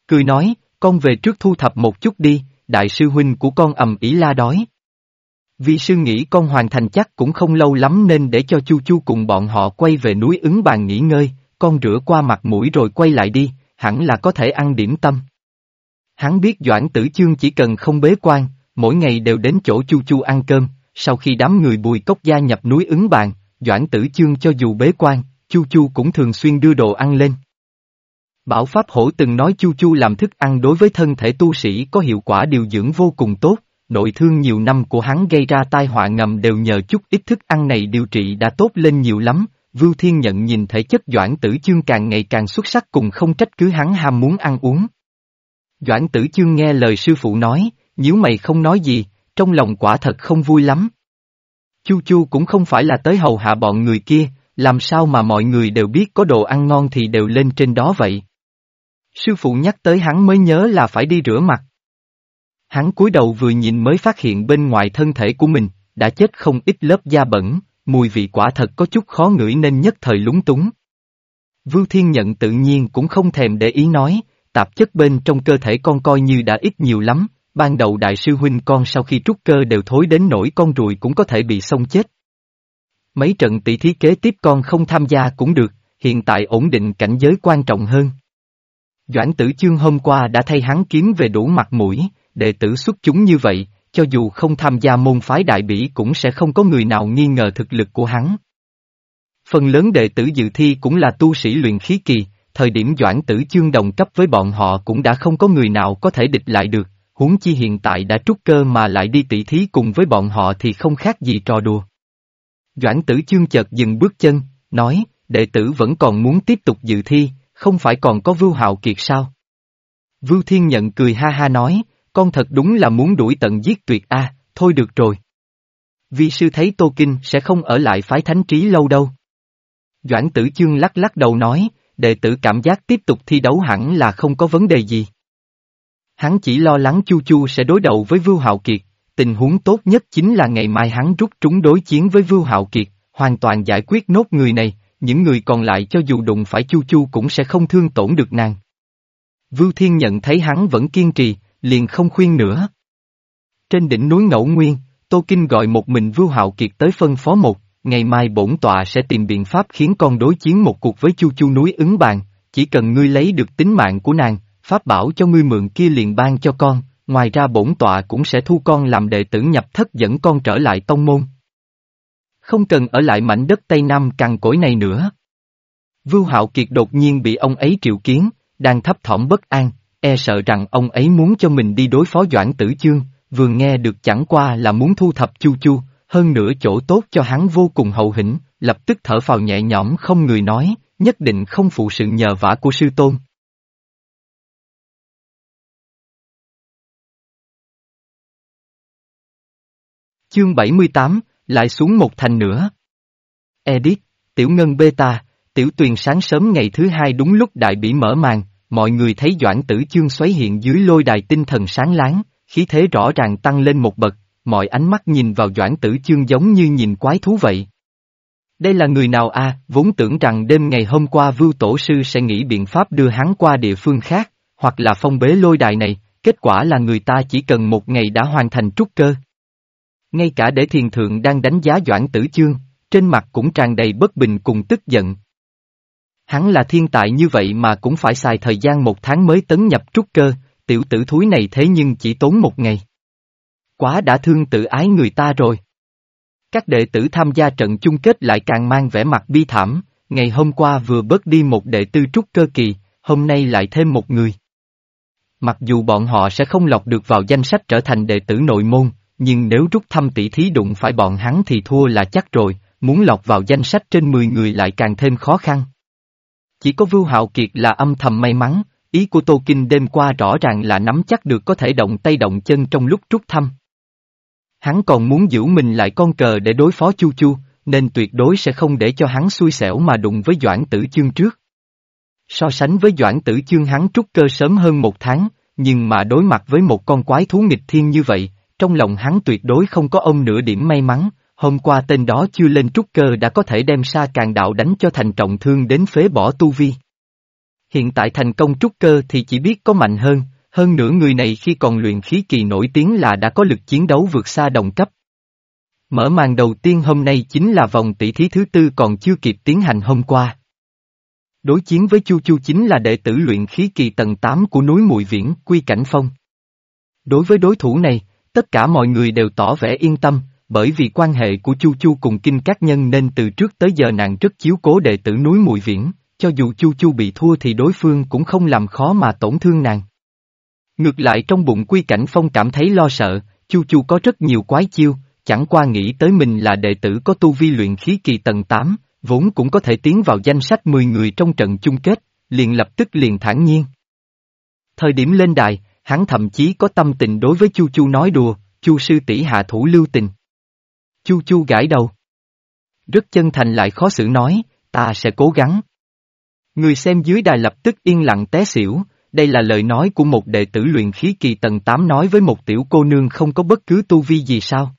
Cười nói, con về trước thu thập một chút đi, đại sư huynh của con ầm ĩ la đói. Vì sư nghĩ con hoàn thành chắc cũng không lâu lắm nên để cho Chu Chu cùng bọn họ quay về núi ứng bàn nghỉ ngơi, con rửa qua mặt mũi rồi quay lại đi, hẳn là có thể ăn điểm tâm. Hắn biết Doãn Tử Chương chỉ cần không bế quan, mỗi ngày đều đến chỗ Chu Chu ăn cơm, sau khi đám người bùi cốc gia nhập núi ứng bàn, Doãn Tử Chương cho dù bế quan, Chu Chu cũng thường xuyên đưa đồ ăn lên. Bảo Pháp Hổ từng nói Chu Chu làm thức ăn đối với thân thể tu sĩ có hiệu quả điều dưỡng vô cùng tốt, nội thương nhiều năm của hắn gây ra tai họa ngầm đều nhờ chút ít thức ăn này điều trị đã tốt lên nhiều lắm, Vưu Thiên nhận nhìn thể chất Doãn Tử Chương càng ngày càng xuất sắc cùng không trách cứ hắn ham muốn ăn uống. Doãn Tử Chương nghe lời sư phụ nói, nếu mày không nói gì, trong lòng quả thật không vui lắm. Chu Chu cũng không phải là tới hầu hạ bọn người kia, làm sao mà mọi người đều biết có đồ ăn ngon thì đều lên trên đó vậy. Sư phụ nhắc tới hắn mới nhớ là phải đi rửa mặt. Hắn cúi đầu vừa nhìn mới phát hiện bên ngoài thân thể của mình, đã chết không ít lớp da bẩn, mùi vị quả thật có chút khó ngửi nên nhất thời lúng túng. Vưu Thiên Nhận tự nhiên cũng không thèm để ý nói, tạp chất bên trong cơ thể con coi như đã ít nhiều lắm, ban đầu đại sư huynh con sau khi trúc cơ đều thối đến nỗi con ruồi cũng có thể bị xông chết. Mấy trận tỷ thí kế tiếp con không tham gia cũng được, hiện tại ổn định cảnh giới quan trọng hơn. Doãn tử chương hôm qua đã thay hắn kiếm về đủ mặt mũi, đệ tử xuất chúng như vậy, cho dù không tham gia môn phái đại bỉ cũng sẽ không có người nào nghi ngờ thực lực của hắn. Phần lớn đệ tử dự thi cũng là tu sĩ luyện khí kỳ, thời điểm Doãn Tử Chương đồng cấp với bọn họ cũng đã không có người nào có thể địch lại được, huống chi hiện tại đã trút cơ mà lại đi tỷ thí cùng với bọn họ thì không khác gì trò đùa. Doãn Tử Chương chợt dừng bước chân, nói, đệ tử vẫn còn muốn tiếp tục dự thi, không phải còn có Vưu Hạo Kiệt sao? Vưu Thiên Nhận cười ha ha nói, con thật đúng là muốn đuổi tận giết tuyệt a, thôi được rồi. Vi sư thấy Tô Kinh sẽ không ở lại phái thánh trí lâu đâu. Doãn tử chương lắc lắc đầu nói, đệ tử cảm giác tiếp tục thi đấu hẳn là không có vấn đề gì. Hắn chỉ lo lắng Chu Chu sẽ đối đầu với Vưu Hạo Kiệt, tình huống tốt nhất chính là ngày mai hắn rút trúng đối chiến với Vưu Hạo Kiệt, hoàn toàn giải quyết nốt người này, những người còn lại cho dù đụng phải Chu Chu cũng sẽ không thương tổn được nàng. Vưu Thiên nhận thấy hắn vẫn kiên trì, liền không khuyên nữa. Trên đỉnh núi Ngẫu Nguyên, Tô Kinh gọi một mình Vưu Hạo Kiệt tới phân phó một, ngày mai bổn tọa sẽ tìm biện pháp khiến con đối chiến một cuộc với Chu Chu núi ứng bàn, chỉ cần ngươi lấy được tính mạng của nàng, pháp bảo cho ngươi mượn kia liền ban cho con, ngoài ra bổn tọa cũng sẽ thu con làm đệ tử nhập thất dẫn con trở lại tông môn. Không cần ở lại mảnh đất Tây Nam cằn cỗi này nữa. Vưu Hạo Kiệt đột nhiên bị ông ấy triệu kiến, đang thấp thỏm bất an, e sợ rằng ông ấy muốn cho mình đi đối phó Doãn Tử Chương, vừa nghe được chẳng qua là muốn thu thập Chu Chu, hơn nữa chỗ tốt cho hắn vô cùng hậu hĩnh, lập tức thở phào nhẹ nhõm không người nói, nhất định không phụ sự nhờ vả của sư tôn. Chương 78, lại xuống một thành nữa. Edit, Tiểu Ngân Beta, Tiểu Tuyền sáng sớm ngày thứ hai đúng lúc đại bỉ mở màn, mọi người thấy Doãn Tử Chương xoáy hiện dưới lôi đài tinh thần sáng láng, khí thế rõ ràng tăng lên một bậc, mọi ánh mắt nhìn vào Doãn Tử Chương giống như nhìn quái thú vậy. Đây là người nào a? vốn tưởng rằng đêm ngày hôm qua Vưu Tổ Sư sẽ nghĩ biện pháp đưa hắn qua địa phương khác, hoặc là phong bế lôi đài này, kết quả là người ta chỉ cần một ngày đã hoàn thành trúc cơ. Ngay cả để thiền thượng đang đánh giá Doãn Tử Chương, trên mặt cũng tràn đầy bất bình cùng tức giận. Hắn là thiên tài như vậy mà cũng phải xài thời gian một tháng mới tấn nhập trúc cơ, tiểu tử thúi này thế nhưng chỉ tốn một ngày. Quá đã thương tự ái người ta rồi. Các đệ tử tham gia trận chung kết lại càng mang vẻ mặt bi thảm, ngày hôm qua vừa bớt đi một đệ tư trúc cơ kỳ, hôm nay lại thêm một người. Mặc dù bọn họ sẽ không lọc được vào danh sách trở thành đệ tử nội môn, nhưng nếu rút thăm tỷ thí đụng phải bọn hắn thì thua là chắc rồi, muốn lọc vào danh sách trên 10 người lại càng thêm khó khăn. Chỉ có Vưu Hạo Kiệt là âm thầm may mắn, ý của Tô Kinh đêm qua rõ ràng là nắm chắc được có thể động tay động chân trong lúc rút thăm. Hắn còn muốn giữ mình lại con cờ để đối phó Chu Chu, nên tuyệt đối sẽ không để cho hắn xui xẻo mà đụng với Doãn Tử Chương trước. So sánh với Doãn Tử Chương hắn trúc cơ sớm hơn một tháng, nhưng mà đối mặt với một con quái thú nghịch thiên như vậy, trong lòng hắn tuyệt đối không có ông nửa điểm may mắn, hôm qua tên đó chưa lên trúc cơ đã có thể đem sa càng đạo đánh cho thành trọng thương đến phế bỏ tu vi. Hiện tại thành công trúc cơ thì chỉ biết có mạnh hơn, hơn nữa người này khi còn luyện khí kỳ nổi tiếng là đã có lực chiến đấu vượt xa đồng cấp. Mở màn đầu tiên hôm nay chính là vòng tỷ thí thứ tư còn chưa kịp tiến hành hôm qua. Đối chiến với Chu Chu chính là đệ tử luyện khí kỳ tầng 8 của núi Mùi Viễn, Quy Cảnh Phong. Đối với đối thủ này, tất cả mọi người đều tỏ vẻ yên tâm, bởi vì quan hệ của Chu Chu cùng kinh các nhân nên từ trước tới giờ nàng rất chiếu cố đệ tử núi Mùi Viễn, cho dù Chu Chu bị thua thì đối phương cũng không làm khó mà tổn thương nàng. Ngược lại trong bụng Quy Cảnh Phong cảm thấy lo sợ, Chu Chu có rất nhiều quái chiêu, chẳng qua nghĩ tới mình là đệ tử có tu vi luyện khí kỳ tầng 8, vốn cũng có thể tiến vào danh sách 10 người trong trận chung kết, liền lập tức liền thản nhiên. Thời điểm lên đài, hắn thậm chí có tâm tình đối với Chu Chu nói đùa, Chu sư tỷ hạ thủ lưu tình. Chu Chu gãi đầu. Rất chân thành lại khó xử nói, ta sẽ cố gắng. Người xem dưới đài lập tức yên lặng té xỉu, đây là lời nói của một đệ tử luyện khí kỳ tầng 8 nói với một tiểu cô nương không có bất cứ tu vi gì sao.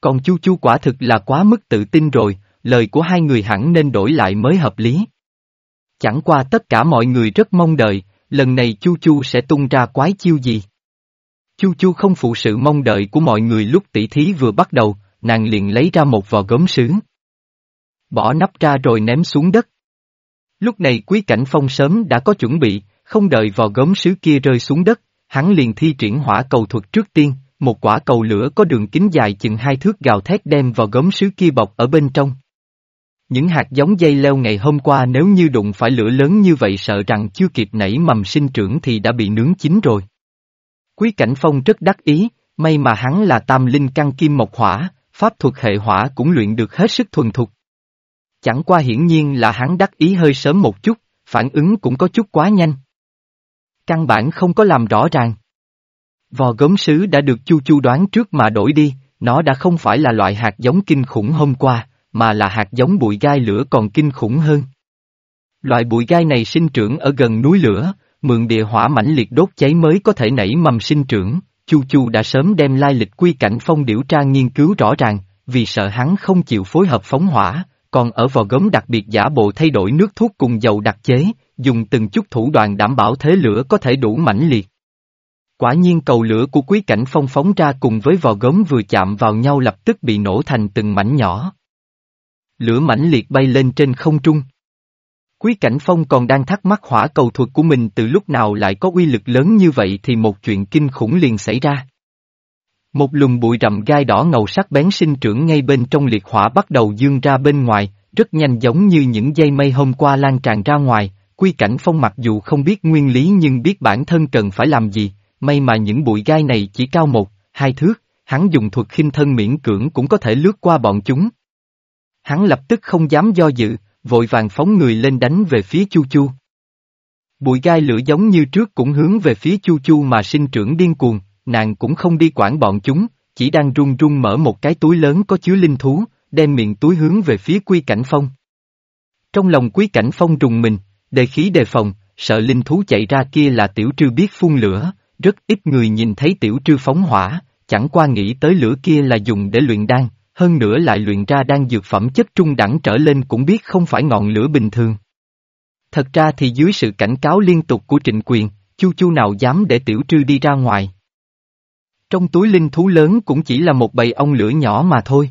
Còn Chu Chu quả thực là quá mức tự tin rồi, lời của hai người hẳn nên đổi lại mới hợp lý. Chẳng qua tất cả mọi người rất mong đợi, lần này Chu Chu sẽ tung ra quái chiêu gì. Chu Chu không phụ sự mong đợi của mọi người lúc tỷ thí vừa bắt đầu, nàng liền lấy ra một vò gốm sứ. Bỏ nắp ra rồi ném xuống đất. Lúc này quý cảnh phong sớm đã có chuẩn bị, không đợi vò gốm sứ kia rơi xuống đất, hắn liền thi triển hỏa cầu thuật trước tiên, một quả cầu lửa có đường kính dài chừng hai thước gào thét đem vào gốm sứ kia bọc ở bên trong. Những hạt giống dây leo ngày hôm qua nếu như đụng phải lửa lớn như vậy sợ rằng chưa kịp nảy mầm sinh trưởng thì đã bị nướng chín rồi. Quý Cảnh Phong rất đắc ý, may mà hắn là tam linh căn kim mộc hỏa, pháp thuật hệ hỏa cũng luyện được hết sức thuần thục. Chẳng qua hiển nhiên là hắn đắc ý hơi sớm một chút, phản ứng cũng có chút quá nhanh. Căn bản không có làm rõ ràng. Vò gốm sứ đã được Chu Chu đoán trước mà đổi đi, nó đã không phải là loại hạt giống kinh khủng hôm qua, mà là hạt giống bụi gai lửa còn kinh khủng hơn. Loại bụi gai này sinh trưởng ở gần núi lửa, mượn địa hỏa mãnh liệt đốt cháy mới có thể nảy mầm sinh trưởng. Chu Chu đã sớm đem lai lịch quy cảnh phong điểu tra nghiên cứu rõ ràng, vì sợ hắn không chịu phối hợp phóng hỏa, còn ở vò gốm đặc biệt giả bộ thay đổi nước thuốc cùng dầu đặc chế, dùng từng chút thủ đoạn đảm bảo thế lửa có thể đủ mãnh liệt. Quả nhiên cầu lửa của quý cảnh phong phóng ra cùng với vò gốm vừa chạm vào nhau lập tức bị nổ thành từng mảnh nhỏ. Lửa mãnh liệt bay lên trên không trung. Quý Cảnh Phong còn đang thắc mắc hỏa cầu thuật của mình từ lúc nào lại có uy lực lớn như vậy thì một chuyện kinh khủng liền xảy ra. Một lùm bụi rậm gai đỏ ngầu sắc bén sinh trưởng ngay bên trong liệt hỏa bắt đầu dương ra bên ngoài, rất nhanh giống như những dây mây hôm qua lan tràn ra ngoài, Quy Cảnh Phong mặc dù không biết nguyên lý nhưng biết bản thân cần phải làm gì, may mà những bụi gai này chỉ cao một, hai thước, hắn dùng thuật khinh thân miễn cưỡng cũng có thể lướt qua bọn chúng. Hắn lập tức không dám do dự, vội vàng phóng người lên đánh về phía Chu Chu. Bụi gai lửa giống như trước cũng hướng về phía Chu Chu mà sinh trưởng điên cuồng, nàng cũng không đi quản bọn chúng, chỉ đang run run mở một cái túi lớn có chứa linh thú, đem miệng túi hướng về phía Quy Cảnh Phong. Trong lòng Quý Cảnh Phong rùng mình, đề khí đề phòng, sợ linh thú chạy ra kia là tiểu trư biết phun lửa, rất ít người nhìn thấy tiểu trư phóng hỏa, chẳng qua nghĩ tới lửa kia là dùng để luyện đan, hơn nữa lại luyện ra đang dược phẩm chất trung đẳng trở lên cũng biết không phải ngọn lửa bình thường. Thật ra thì dưới sự cảnh cáo liên tục của trịnh quyền, chu chu nào dám để tiểu trư đi ra ngoài. Trong túi linh thú lớn cũng chỉ là một bầy ong lửa nhỏ mà thôi.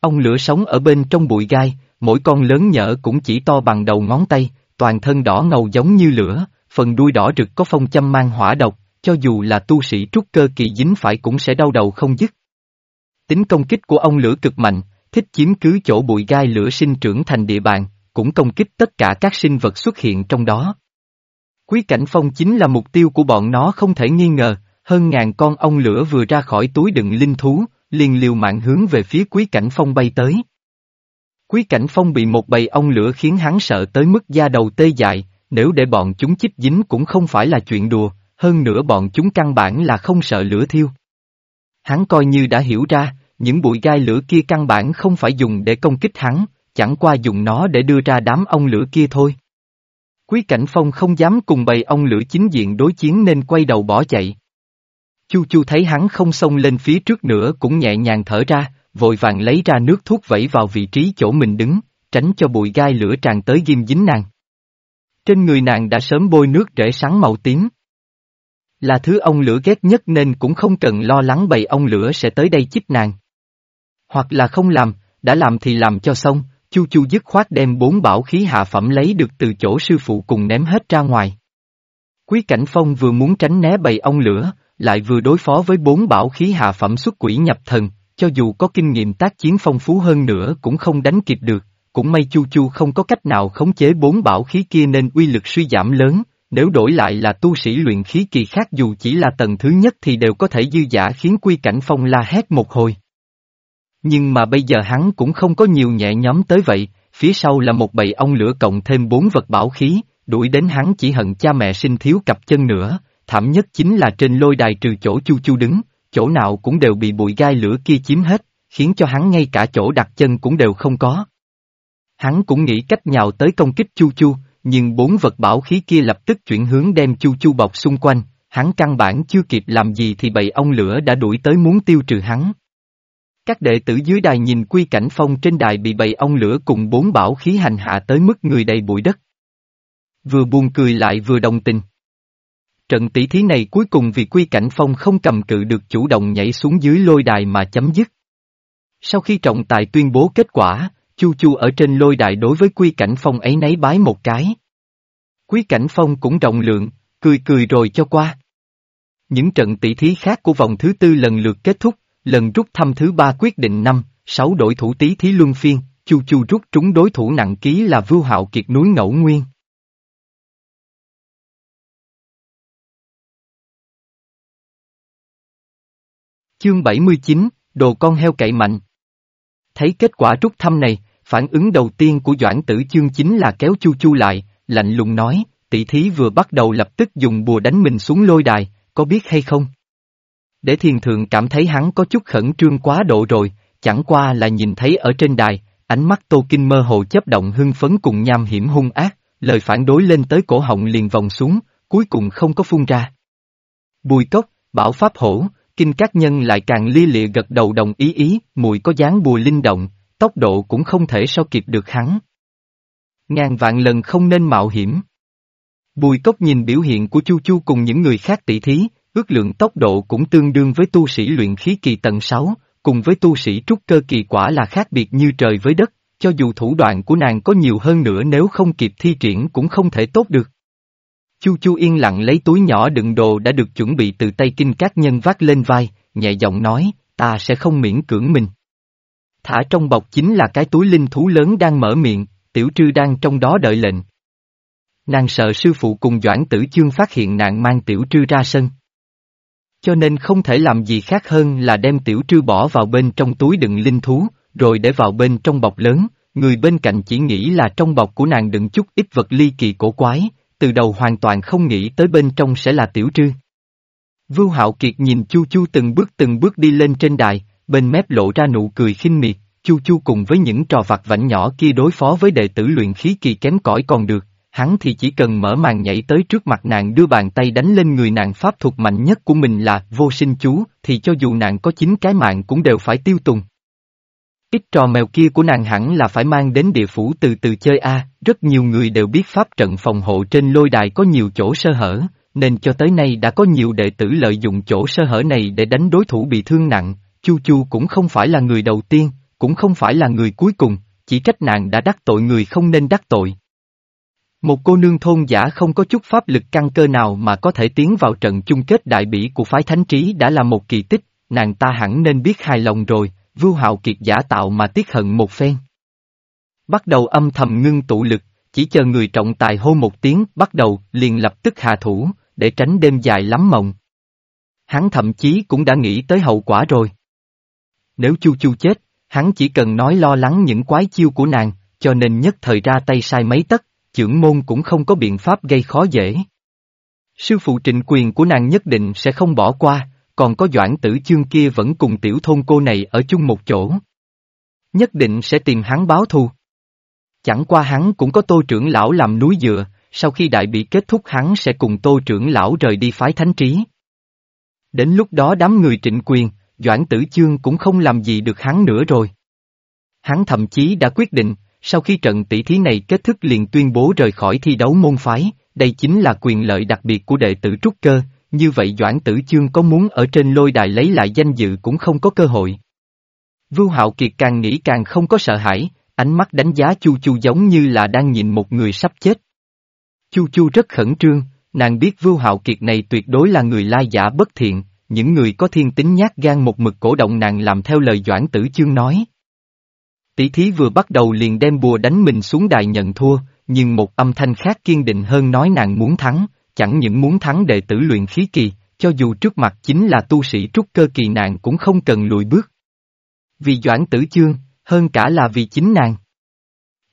Ong lửa sống ở bên trong bụi gai, mỗi con lớn nhở cũng chỉ to bằng đầu ngón tay, toàn thân đỏ ngầu giống như lửa, phần đuôi đỏ rực có phong châm mang hỏa độc, cho dù là tu sĩ trúc cơ kỳ dính phải cũng sẽ đau đầu không dứt. Tính công kích của ông lửa cực mạnh, thích chiếm cứ chỗ bụi gai lửa sinh trưởng thành địa bàn, cũng công kích tất cả các sinh vật xuất hiện trong đó. Quý cảnh phong chính là mục tiêu của bọn nó không thể nghi ngờ, hơn ngàn con ong lửa vừa ra khỏi túi đựng linh thú, liền liều mạng hướng về phía quý cảnh phong bay tới. Quý cảnh phong bị một bầy ong lửa khiến hắn sợ tới mức da đầu tê dại, nếu để bọn chúng chích dính cũng không phải là chuyện đùa, hơn nữa bọn chúng căn bản là không sợ lửa thiêu. Hắn coi như đã hiểu ra, những bụi gai lửa kia căn bản không phải dùng để công kích hắn, chẳng qua dùng nó để đưa ra đám ông lửa kia thôi. Quý Cảnh Phong không dám cùng bầy ông lửa chính diện đối chiến nên quay đầu bỏ chạy. Chu Chu thấy hắn không xông lên phía trước nữa cũng nhẹ nhàng thở ra, vội vàng lấy ra nước thuốc vẩy vào vị trí chỗ mình đứng, tránh cho bụi gai lửa tràn tới ghim dính nàng. Trên người nàng đã sớm bôi nước rễ sáng màu tím. Là thứ ông lửa ghét nhất nên cũng không cần lo lắng bầy ông lửa sẽ tới đây chích nàng. Hoặc là không làm, đã làm thì làm cho xong, Chu Chu dứt khoát đem bốn bảo khí hạ phẩm lấy được từ chỗ sư phụ cùng ném hết ra ngoài. Quý Cảnh Phong vừa muốn tránh né bầy ong lửa, lại vừa đối phó với bốn bảo khí hạ phẩm xuất quỷ nhập thần, cho dù có kinh nghiệm tác chiến phong phú hơn nữa cũng không đánh kịp được, cũng may Chu Chu không có cách nào khống chế bốn bảo khí kia nên uy lực suy giảm lớn, nếu đổi lại là tu sĩ luyện khí kỳ khác dù chỉ là tầng thứ nhất thì đều có thể dư giả khiến quy cảnh phong la hét một hồi. Nhưng mà bây giờ hắn cũng không có nhiều nhẹ nhóm tới vậy, phía sau là một bầy ong lửa cộng thêm bốn vật bảo khí, đuổi đến hắn chỉ hận cha mẹ sinh thiếu cặp chân nữa, thảm nhất chính là trên lôi đài trừ chỗ chu chu đứng, chỗ nào cũng đều bị bụi gai lửa kia chiếm hết, khiến cho hắn ngay cả chỗ đặt chân cũng đều không có. Hắn cũng nghĩ cách nhào tới công kích chu chu, nhưng bốn vật bảo khí kia lập tức chuyển hướng đem chu chu bọc xung quanh, hắn căn bản chưa kịp làm gì thì bầy ong lửa đã đuổi tới muốn tiêu trừ hắn. Các đệ tử dưới đài nhìn quy cảnh phong trên đài bị bầy ong lửa cùng bốn bảo khí hành hạ tới mức người đầy bụi đất. Vừa buồn cười lại vừa đồng tình. Trận tỷ thí này cuối cùng vì quy cảnh phong không cầm cự được chủ động nhảy xuống dưới lôi đài mà chấm dứt. Sau khi trọng tài tuyên bố kết quả, Chu Chu ở trên lôi đài đối với quy cảnh phong ấy nấy bái một cái. Quý cảnh phong cũng rộng lượng, cười cười rồi cho qua. Những trận tỷ thí khác của vòng thứ tư lần lượt kết thúc, lần rút thăm thứ ba quyết định năm, sáu đội thủ tí thí luân phiên, Chu Chu rút trúng đối thủ nặng ký là Vưu Hạo Kiệt núi Ngẫu Nguyên. Chương 79, Đồ con heo cậy mạnh. Thấy kết quả rút thăm này, phản ứng đầu tiên của Doãn Tử Chương chính là kéo Chu Chu lại, lạnh lùng nói, tỷ thí vừa bắt đầu lập tức dùng bùa đánh mình xuống lôi đài, có biết hay không? Để thiền thượng cảm thấy hắn có chút khẩn trương quá độ rồi, chẳng qua là nhìn thấy ở trên đài, ánh mắt Tô Kinh mơ hồ chấp động hưng phấn cùng nham hiểm hung ác, lời phản đối lên tới cổ họng liền vòng xuống, cuối cùng không có phun ra. Bùi cốc, bảo pháp hổ, kinh các nhân lại càng lia lịa gật đầu đồng ý ý, mùi có dáng bùa linh động, tốc độ cũng không thể so kịp được hắn. Ngàn vạn lần không nên mạo hiểm. Bùi cốc nhìn biểu hiện của Chu Chu cùng những người khác tỷ thí, ước lượng tốc độ cũng tương đương với tu sĩ luyện khí kỳ tầng 6, cùng với tu sĩ trúc cơ kỳ quả là khác biệt như trời với đất, cho dù thủ đoạn của nàng có nhiều hơn nữa nếu không kịp thi triển cũng không thể tốt được. Chu Chu yên lặng lấy túi nhỏ đựng đồ đã được chuẩn bị từ tay kinh các nhân vác lên vai, nhẹ giọng nói, ta sẽ không miễn cưỡng mình. Thả trong bọc chính là cái túi linh thú lớn đang mở miệng, tiểu trư đang trong đó đợi lệnh. Nàng sợ sư phụ cùng Doãn Tử Chương phát hiện nàng mang tiểu trư ra sân. Cho nên không thể làm gì khác hơn là đem tiểu trư bỏ vào bên trong túi đựng linh thú, rồi để vào bên trong bọc lớn, người bên cạnh chỉ nghĩ là trong bọc của nàng đựng chút ít vật ly kỳ cổ quái, từ đầu hoàn toàn không nghĩ tới bên trong sẽ là tiểu trư. Vưu Hạo Kiệt nhìn Chu Chu từng bước từng bước đi lên trên đài, bên mép lộ ra nụ cười khinh miệt, Chu Chu cùng với những trò vặt vảnh nhỏ kia đối phó với đệ tử luyện khí kỳ kém cỏi còn được, hắn thì chỉ cần mở màn nhảy tới trước mặt nàng đưa bàn tay đánh lên người nàng pháp thuật mạnh nhất của mình là vô sinh chú, thì cho dù nàng có chín cái mạng cũng đều phải tiêu tùng. Ít trò mèo kia của nàng hẳn là phải mang đến địa phủ từ từ chơi a, rất nhiều người đều biết pháp trận phòng hộ trên lôi đài có nhiều chỗ sơ hở, nên cho tới nay đã có nhiều đệ tử lợi dụng chỗ sơ hở này để đánh đối thủ bị thương nặng, Chu Chu cũng không phải là người đầu tiên, cũng không phải là người cuối cùng, chỉ trách nàng đã đắc tội người không nên đắc tội. Một cô nương thôn giả không có chút pháp lực căn cơ nào mà có thể tiến vào trận chung kết đại bỉ của phái thánh trí đã là một kỳ tích, nàng ta hẳn nên biết hài lòng rồi, vưu hạo kiệt giả tạo mà tiếc hận một phen. Bắt đầu âm thầm ngưng tụ lực, chỉ chờ người trọng tài hô một tiếng bắt đầu liền lập tức hạ thủ, để tránh đêm dài lắm mộng. Hắn thậm chí cũng đã nghĩ tới hậu quả rồi. Nếu Chu Chu chết, hắn chỉ cần nói lo lắng những quái chiêu của nàng, cho nên nhất thời ra tay sai mấy tất, trưởng môn cũng không có biện pháp gây khó dễ. Sư phụ trịnh quyền của nàng nhất định sẽ không bỏ qua, còn có doãn tử chương kia vẫn cùng tiểu thôn cô này ở chung một chỗ. Nhất định sẽ tìm hắn báo thù. Chẳng qua hắn cũng có tô trưởng lão làm núi dựa, sau khi đại bị kết thúc hắn sẽ cùng tô trưởng lão rời đi phái thánh trí. Đến lúc đó đám người trịnh quyền, Doãn Tử Chương cũng không làm gì được hắn nữa rồi. Hắn thậm chí đã quyết định, sau khi trận tỷ thí này kết thúc liền tuyên bố rời khỏi thi đấu môn phái, đây chính là quyền lợi đặc biệt của đệ tử trúc cơ, như vậy Doãn Tử Chương có muốn ở trên lôi đài lấy lại danh dự cũng không có cơ hội. Vưu Hạo Kiệt càng nghĩ càng không có sợ hãi, ánh mắt đánh giá Chu Chu giống như là đang nhìn một người sắp chết. Chu Chu rất khẩn trương, nàng biết Vưu Hạo Kiệt này tuyệt đối là người lai giả bất thiện, những người có thiên tính nhát gan một mực cổ động nàng làm theo lời Doãn Tử Chương nói. Tỷ thí vừa bắt đầu liền đem bùa đánh mình xuống đài nhận thua, nhưng một âm thanh khác kiên định hơn nói nàng muốn thắng, chẳng những muốn thắng đệ tử luyện khí kỳ, cho dù trước mặt chính là tu sĩ trúc cơ kỳ nàng cũng không cần lùi bước. Vì Doãn Tử Chương, hơn cả là vì chính nàng.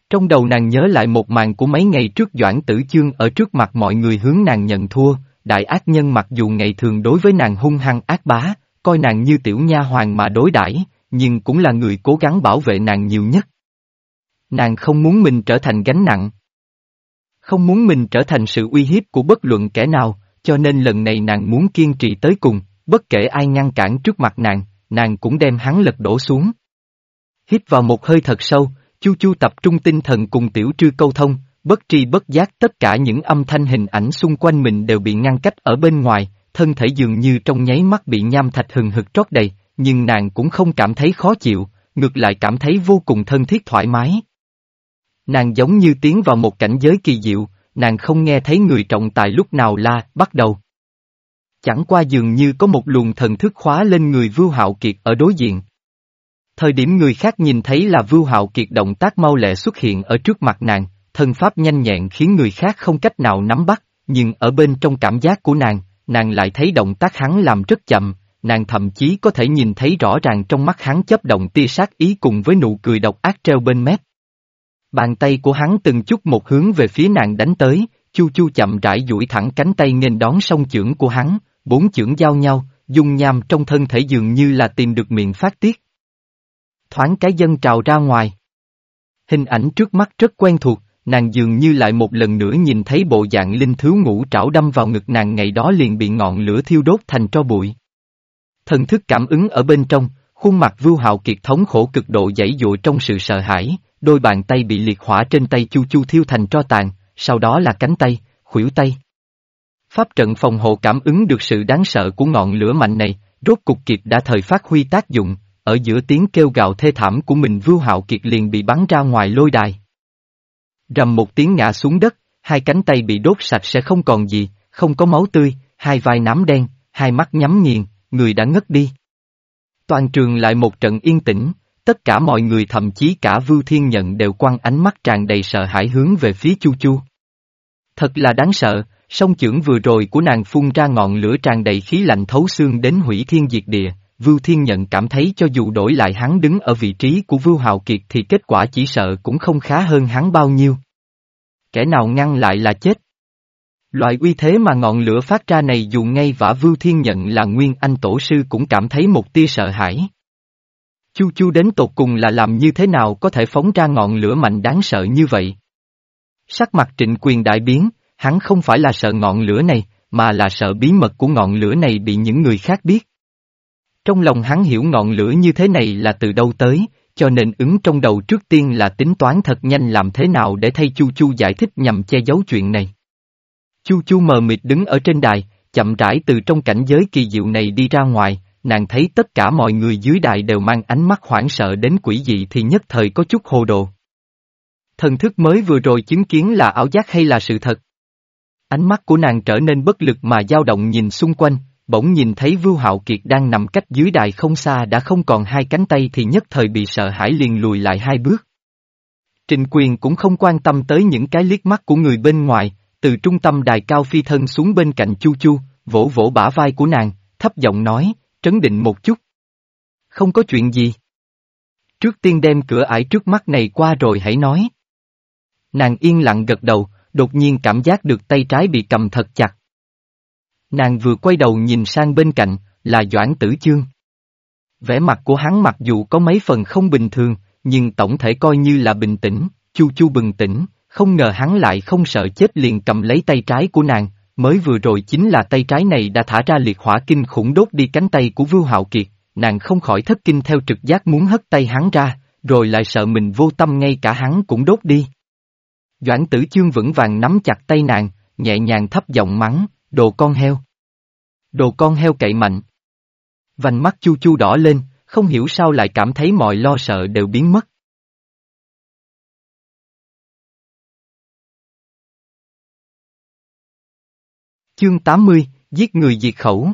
Trong đầu nàng nhớ lại một màn của mấy ngày trước Doãn Tử Chương ở trước mặt mọi người hướng nàng nhận thua, đại ác nhân mặc dù ngày thường đối với nàng hung hăng ác bá, coi nàng như tiểu nha hoàng mà đối đãi, nhưng cũng là người cố gắng bảo vệ nàng nhiều nhất. Nàng không muốn mình trở thành gánh nặng. Không muốn mình trở thành sự uy hiếp của bất luận kẻ nào, cho nên lần này nàng muốn kiên trì tới cùng, bất kể ai ngăn cản trước mặt nàng, nàng cũng đem hắn lật đổ xuống. Hít vào một hơi thật sâu, Chu Chu tập trung tinh thần cùng tiểu trư câu thông, bất tri bất giác tất cả những âm thanh hình ảnh xung quanh mình đều bị ngăn cách ở bên ngoài, thân thể dường như trong nháy mắt bị nham thạch hừng hực trót đầy, nhưng nàng cũng không cảm thấy khó chịu, ngược lại cảm thấy vô cùng thân thiết thoải mái. Nàng giống như tiến vào một cảnh giới kỳ diệu, nàng không nghe thấy người trọng tài lúc nào la, bắt đầu. Chẳng qua dường như có một luồng thần thức khóa lên người Vưu Hạo Kiệt ở đối diện. Thời điểm người khác nhìn thấy là Vưu Hạo Kiệt động tác mau lẹ xuất hiện ở trước mặt nàng, thân pháp nhanh nhẹn khiến người khác không cách nào nắm bắt, nhưng ở bên trong cảm giác của nàng, nàng lại thấy động tác hắn làm rất chậm, nàng thậm chí có thể nhìn thấy rõ ràng trong mắt hắn chấp động tia sát ý cùng với nụ cười độc ác treo bên mép. Bàn tay của hắn từng chút một hướng về phía nàng đánh tới, chu chu chậm rãi duỗi thẳng cánh tay nghênh đón song chưởng của hắn, bốn chưởng giao nhau, dung nham trong thân thể dường như là tìm được miệng phát tiết. Thoáng cái dân trào ra ngoài. Hình ảnh trước mắt rất quen thuộc, nàng dường như lại một lần nữa nhìn thấy bộ dạng linh thứ ngũ trảo đâm vào ngực nàng ngày đó liền bị ngọn lửa thiêu đốt thành tro bụi. Thần thức cảm ứng ở bên trong, khuôn mặt vưu hạo kiệt thống khổ cực độ dãy dụa trong sự sợ hãi, đôi bàn tay bị liệt hỏa trên tay chu chu thiêu thành tro tàn, sau đó là cánh tay, khuỷu tay. Pháp trận phòng hộ cảm ứng được sự đáng sợ của ngọn lửa mạnh này, rốt cục kiệt đã thời phát huy tác dụng, ở giữa tiếng kêu gào thê thảm của mình Vưu Hạo Kiệt liền bị bắn ra ngoài lôi đài. Rầm một tiếng ngã xuống đất, hai cánh tay bị đốt sạch sẽ không còn gì, không có máu tươi, hai vai nám đen, hai mắt nhắm nghiền, người đã ngất đi. Toàn trường lại một trận yên tĩnh, tất cả mọi người thậm chí cả Vưu Thiên Nhận đều quăng ánh mắt tràn đầy sợ hãi hướng về phía Chu Chu. Thật là đáng sợ, song chưởng vừa rồi của nàng phun ra ngọn lửa tràn đầy khí lạnh thấu xương đến hủy thiên diệt địa, Vưu Thiên Nhận cảm thấy cho dù đổi lại hắn đứng ở vị trí của Vưu Hào Kiệt thì kết quả chỉ sợ cũng không khá hơn hắn bao nhiêu. Kẻ nào ngăn lại là chết. Loại uy thế mà ngọn lửa phát ra này dù ngay vả Vưu Thiên Nhận là nguyên anh tổ sư cũng cảm thấy một tia sợ hãi. Chu Chu đến tột cùng là làm như thế nào có thể phóng ra ngọn lửa mạnh đáng sợ như vậy? Sắc mặt trịnh quyền đại biến, hắn không phải là sợ ngọn lửa này, mà là sợ bí mật của ngọn lửa này bị những người khác biết. Trong lòng hắn hiểu ngọn lửa như thế này là từ đâu tới, cho nên ứng trong đầu trước tiên là tính toán thật nhanh làm thế nào để thay Chu Chu giải thích nhằm che giấu chuyện này. Chu Chu mờ mịt đứng ở trên đài, chậm rãi từ trong cảnh giới kỳ diệu này đi ra ngoài, nàng thấy tất cả mọi người dưới đài đều mang ánh mắt hoảng sợ đến quỷ dị thì nhất thời có chút hồ đồ. Thần thức mới vừa rồi chứng kiến là ảo giác hay là sự thật? Ánh mắt của nàng trở nên bất lực mà dao động nhìn xung quanh, bỗng nhìn thấy Vưu Hạo Kiệt đang nằm cách dưới đài không xa đã không còn hai cánh tay thì nhất thời bị sợ hãi liền lùi lại hai bước. Trình quyền cũng không quan tâm tới những cái liếc mắt của người bên ngoài, từ trung tâm đài cao phi thân xuống bên cạnh Chu Chu, vỗ vỗ bả vai của nàng, thấp giọng nói, trấn định một chút. Không có chuyện gì. Trước tiên đem cửa ải trước mắt này qua rồi hãy nói. Nàng yên lặng gật đầu, đột nhiên cảm giác được tay trái bị cầm thật chặt. Nàng vừa quay đầu nhìn sang bên cạnh, là Doãn Tử Chương. Vẻ mặt của hắn mặc dù có mấy phần không bình thường, nhưng tổng thể coi như là bình tĩnh, chu chu bừng tỉnh, không ngờ hắn lại không sợ chết liền cầm lấy tay trái của nàng, mới vừa rồi chính là tay trái này đã thả ra liệt hỏa kinh khủng đốt đi cánh tay của Vưu Hạo Kiệt, nàng không khỏi thất kinh theo trực giác muốn hất tay hắn ra, rồi lại sợ mình vô tâm ngay cả hắn cũng đốt đi. Doãn tử chương vững vàng nắm chặt tay nàng, nhẹ nhàng thấp giọng mắng, đồ con heo. Đồ con heo cậy mạnh. Vành mắt chu chu đỏ lên, không hiểu sao lại cảm thấy mọi lo sợ đều biến mất. Chương 80, giết người diệt khẩu.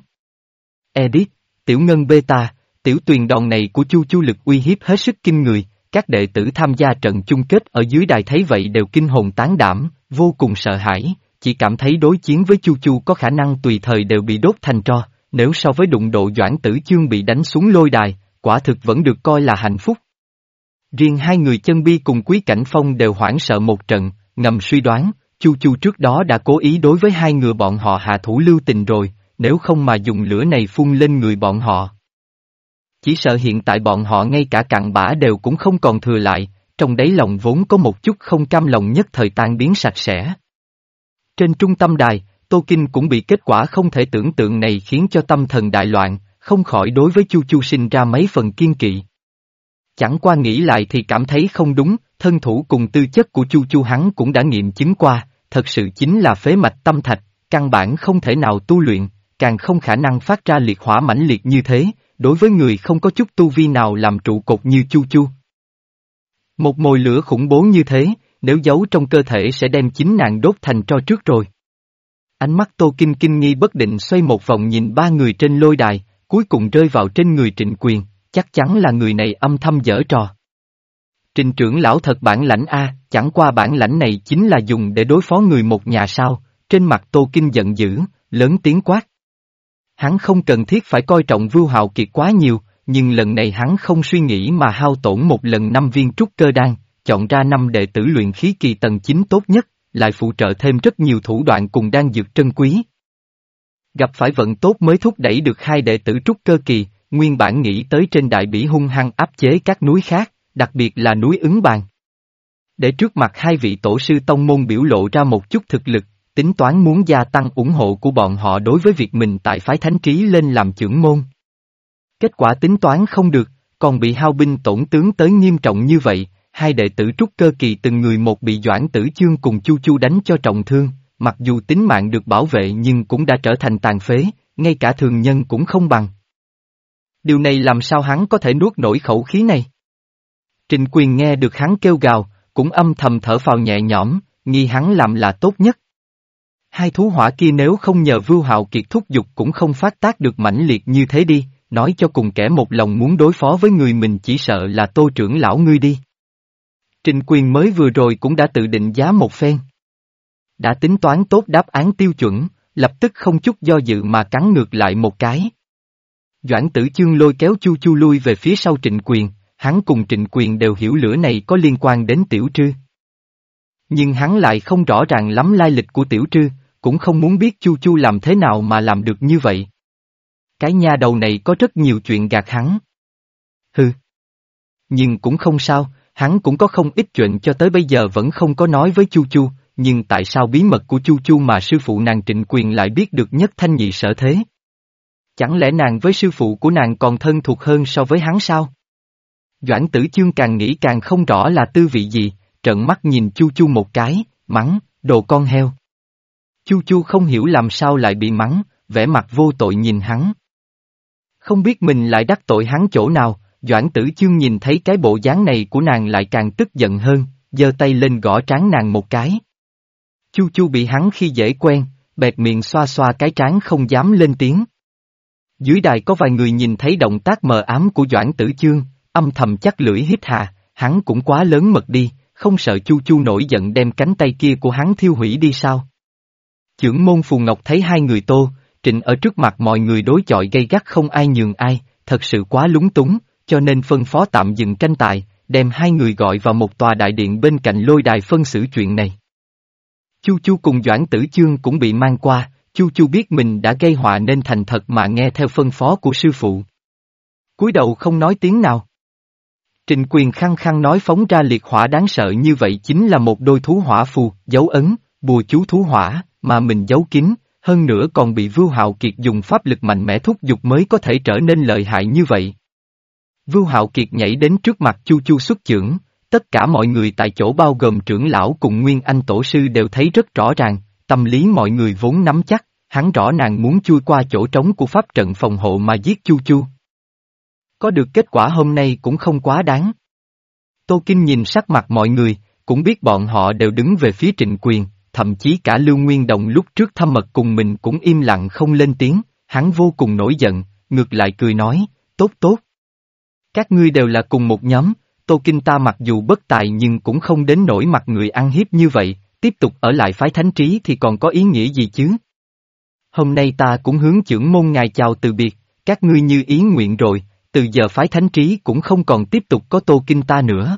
Edit, tiểu ngân beta, tiểu tuyền đòn này của Chu Chu lực uy hiếp hết sức kinh người, các đệ tử tham gia trận chung kết ở dưới đài thấy vậy đều kinh hồn tán đảm, vô cùng sợ hãi, chỉ cảm thấy đối chiến với Chu Chu có khả năng tùy thời đều bị đốt thành tro, nếu so với đụng độ Doãn Tử Chương bị đánh xuống lôi đài, quả thực vẫn được coi là hạnh phúc. Riêng hai người chân bi cùng Quý Cảnh Phong đều hoảng sợ một trận, ngầm suy đoán, Chu Chu trước đó đã cố ý đối với hai người bọn họ hạ thủ lưu tình rồi, nếu không mà dùng lửa này phun lên người bọn họ. Chỉ sợ hiện tại bọn họ ngay cả cặn bã đều cũng không còn thừa lại, trong đáy lòng vốn có một chút không cam lòng nhất thời tan biến sạch sẽ. Trên trung tâm đài, Tô Kinh cũng bị kết quả không thể tưởng tượng này khiến cho tâm thần đại loạn, không khỏi đối với Chu Chu sinh ra mấy phần kiên kỵ. Chẳng qua nghĩ lại thì cảm thấy không đúng, thân thủ cùng tư chất của Chu Chu hắn cũng đã nghiệm chứng qua, thật sự chính là phế mạch tâm thạch, căn bản không thể nào tu luyện, càng không khả năng phát ra liệt hỏa mãnh liệt như thế, đối với người không có chút tu vi nào làm trụ cột như Chu Chu. Một mồi lửa khủng bố như thế, nếu giấu trong cơ thể sẽ đem chính nàng đốt thành tro trước rồi. Ánh mắt Tô Kinh kinh nghi bất định xoay một vòng nhìn ba người trên lôi đài, cuối cùng rơi vào trên người trịnh quyền, chắc chắn là người này âm thầm dở trò. Trình trưởng lão thật bản lãnh A, chẳng qua bản lãnh này chính là dùng để đối phó người một nhà sao, trên mặt Tô Kinh giận dữ, lớn tiếng quát. Hắn không cần thiết phải coi trọng Vưu Hạo Kiệt quá nhiều, nhưng lần này hắn không suy nghĩ mà hao tổn một lần năm viên trúc cơ đan, chọn ra năm đệ tử luyện khí kỳ tầng 9 tốt nhất, lại phụ trợ thêm rất nhiều thủ đoạn cùng đan dược trân quý. Gặp phải vận tốt mới thúc đẩy được hai đệ tử trúc cơ kỳ, nguyên bản nghĩ tới trên đại bỉ hung hăng áp chế các núi khác, đặc biệt là núi ứng bàn. Để trước mặt hai vị tổ sư tông môn biểu lộ ra một chút thực lực, tính toán muốn gia tăng ủng hộ của bọn họ đối với việc mình tại phái thánh trí lên làm trưởng môn. Kết quả tính toán không được, còn bị hao binh tổn tướng tới nghiêm trọng như vậy, hai đệ tử trúc cơ kỳ từng người một bị Doãn Tử Chương cùng Chu Chu đánh cho trọng thương, mặc dù tính mạng được bảo vệ nhưng cũng đã trở thành tàn phế, ngay cả thường nhân cũng không bằng. Điều này làm sao hắn có thể nuốt nổi khẩu khí này? Trịnh quyền nghe được hắn kêu gào, cũng âm thầm thở phào nhẹ nhõm, nghi hắn làm là tốt nhất. Hai thú hỏa kia nếu không nhờ vưu hạo kiệt thúc dục cũng không phát tác được mãnh liệt như thế đi, nói cho cùng kẻ một lòng muốn đối phó với người mình chỉ sợ là tô trưởng lão ngươi đi. Trình quyền mới vừa rồi cũng đã tự định giá một phen. Đã tính toán tốt đáp án tiêu chuẩn, lập tức không chút do dự mà cắn ngược lại một cái. Doãn tử chương lôi kéo chu chu lui về phía sau trịnh quyền, hắn cùng trịnh quyền đều hiểu lửa này có liên quan đến tiểu trư. Nhưng hắn lại không rõ ràng lắm lai lịch của tiểu trư, cũng không muốn biết chu chu làm thế nào mà làm được như vậy. Cái nha đầu này có rất nhiều chuyện gạt hắn. Hừ. Nhưng cũng không sao, hắn cũng có không ít chuyện cho tới bây giờ vẫn không có nói với Chu Chu, nhưng tại sao bí mật của Chu Chu mà sư phụ nàng trịnh quyền lại biết được nhất thanh nhị sở thế? Chẳng lẽ nàng với sư phụ của nàng còn thân thuộc hơn so với hắn sao? Doãn tử chương càng nghĩ càng không rõ là tư vị gì, trợn mắt nhìn Chu Chu một cái, mắng, đồ con heo. Chu Chu không hiểu làm sao lại bị mắng, vẻ mặt vô tội nhìn hắn. Không biết mình lại đắc tội hắn chỗ nào, Doãn tử chương nhìn thấy cái bộ dáng này của nàng lại càng tức giận hơn, giơ tay lên gõ trán nàng một cái. Chu chu bị hắn khi dễ quen, bẹt miệng xoa xoa cái trán không dám lên tiếng. Dưới đài có vài người nhìn thấy động tác mờ ám của Doãn Tử Chương, âm thầm chắc lưỡi hít hà, hắn cũng quá lớn mật đi, không sợ Chu Chu nổi giận đem cánh tay kia của hắn thiêu hủy đi sao. Chưởng môn Phù Ngọc thấy hai người tô, trịnh ở trước mặt mọi người đối chọi gây gắt không ai nhường ai, thật sự quá lúng túng, cho nên phân phó tạm dừng tranh tài, đem hai người gọi vào một tòa đại điện bên cạnh lôi đài phân xử chuyện này. Chu Chu cùng Doãn Tử Chương cũng bị mang qua, Chu Chu biết mình đã gây họa nên thành thật mà nghe theo phân phó của sư phụ. cúi đầu không nói tiếng nào. Trình quyền khăng khăng nói phóng ra liệt hỏa đáng sợ như vậy chính là một đôi thú hỏa phù, dấu ấn, bùa chú thú hỏa, mà mình giấu kín, hơn nữa còn bị Vưu Hạo Kiệt dùng pháp lực mạnh mẽ thúc giục mới có thể trở nên lợi hại như vậy. Vưu Hạo Kiệt nhảy đến trước mặt Chu Chu xuất trưởng, tất cả mọi người tại chỗ bao gồm trưởng lão cùng Nguyên Anh Tổ sư đều thấy rất rõ ràng, tâm lý mọi người vốn nắm chắc, hắn rõ nàng muốn chui qua chỗ trống của pháp trận phòng hộ mà giết Chu Chu. Có được kết quả hôm nay cũng không quá đáng. Tô Kinh nhìn sắc mặt mọi người, cũng biết bọn họ đều đứng về phía trịnh quyền, thậm chí cả Lưu Nguyên Đồng lúc trước thăm mật cùng mình cũng im lặng không lên tiếng, hắn vô cùng nổi giận, ngược lại cười nói, tốt tốt. Các ngươi đều là cùng một nhóm, Tô Kinh ta mặc dù bất tài nhưng cũng không đến nỗi mặt người ăn hiếp như vậy, tiếp tục ở lại phái thánh trí thì còn có ý nghĩa gì chứ? Hôm nay ta cũng hướng trưởng môn ngài chào từ biệt, các ngươi như ý nguyện rồi, từ giờ phái thánh trí cũng không còn tiếp tục có Tô Kinh ta nữa.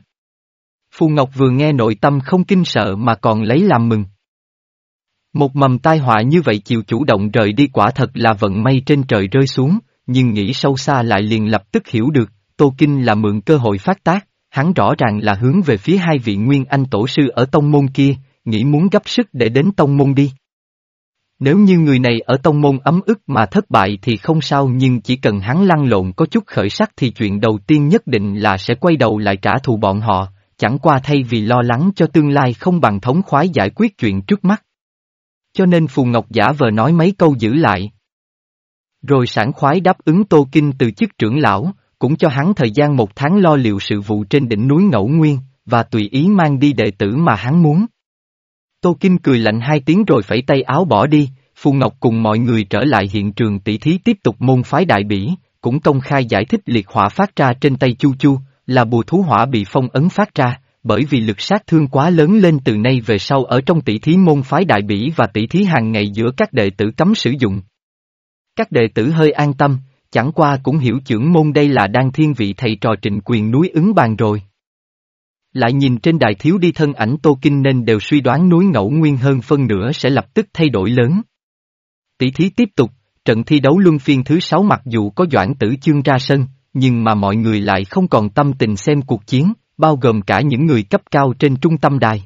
Phù Ngọc vừa nghe nội tâm không kinh sợ mà còn lấy làm mừng. Một mầm tai họa như vậy chịu chủ động rời đi quả thật là vận may trên trời rơi xuống, nhưng nghĩ sâu xa lại liền lập tức hiểu được, Tô Kinh là mượn cơ hội phát tác, hắn rõ ràng là hướng về phía hai vị nguyên anh tổ sư ở tông môn kia, nghĩ muốn gấp sức để đến tông môn đi. Nếu như người này ở tông môn ấm ức mà thất bại thì không sao nhưng chỉ cần hắn lăn lộn có chút khởi sắc thì chuyện đầu tiên nhất định là sẽ quay đầu lại trả thù bọn họ, chẳng qua thay vì lo lắng cho tương lai không bằng thống khoái giải quyết chuyện trước mắt. Cho nên Phù Ngọc giả vờ nói mấy câu giữ lại. Rồi sảng khoái đáp ứng Tô Kinh từ chức trưởng lão, cũng cho hắn thời gian một tháng lo liệu sự vụ trên đỉnh núi Ngẫu Nguyên, và tùy ý mang đi đệ tử mà hắn muốn. Tô Kinh cười lạnh hai tiếng rồi phẩy tay áo bỏ đi, Phù Ngọc cùng mọi người trở lại hiện trường tỷ thí tiếp tục môn phái đại bỉ, cũng công khai giải thích liệt hỏa phát ra trên tay Chu Chu, là bùa thú hỏa bị phong ấn phát ra, bởi vì lực sát thương quá lớn lên từ nay về sau ở trong tỷ thí môn phái đại bỉ và tỷ thí hàng ngày giữa các đệ tử cấm sử dụng. Các đệ tử hơi an tâm, chẳng qua cũng hiểu trưởng môn đây là đang thiên vị thầy trò trịnh quyền núi ứng bàn rồi. Lại nhìn trên đài thiếu đi thân ảnh Tô Kinh nên đều suy đoán núi ngẫu nguyên hơn phân nửa sẽ lập tức thay đổi lớn. Tỷ thí tiếp tục, trận thi đấu luân phiên thứ sáu mặc dù có Doãn Tử Chương ra sân, nhưng mà mọi người lại không còn tâm tình xem cuộc chiến, bao gồm cả những người cấp cao trên trung tâm đài.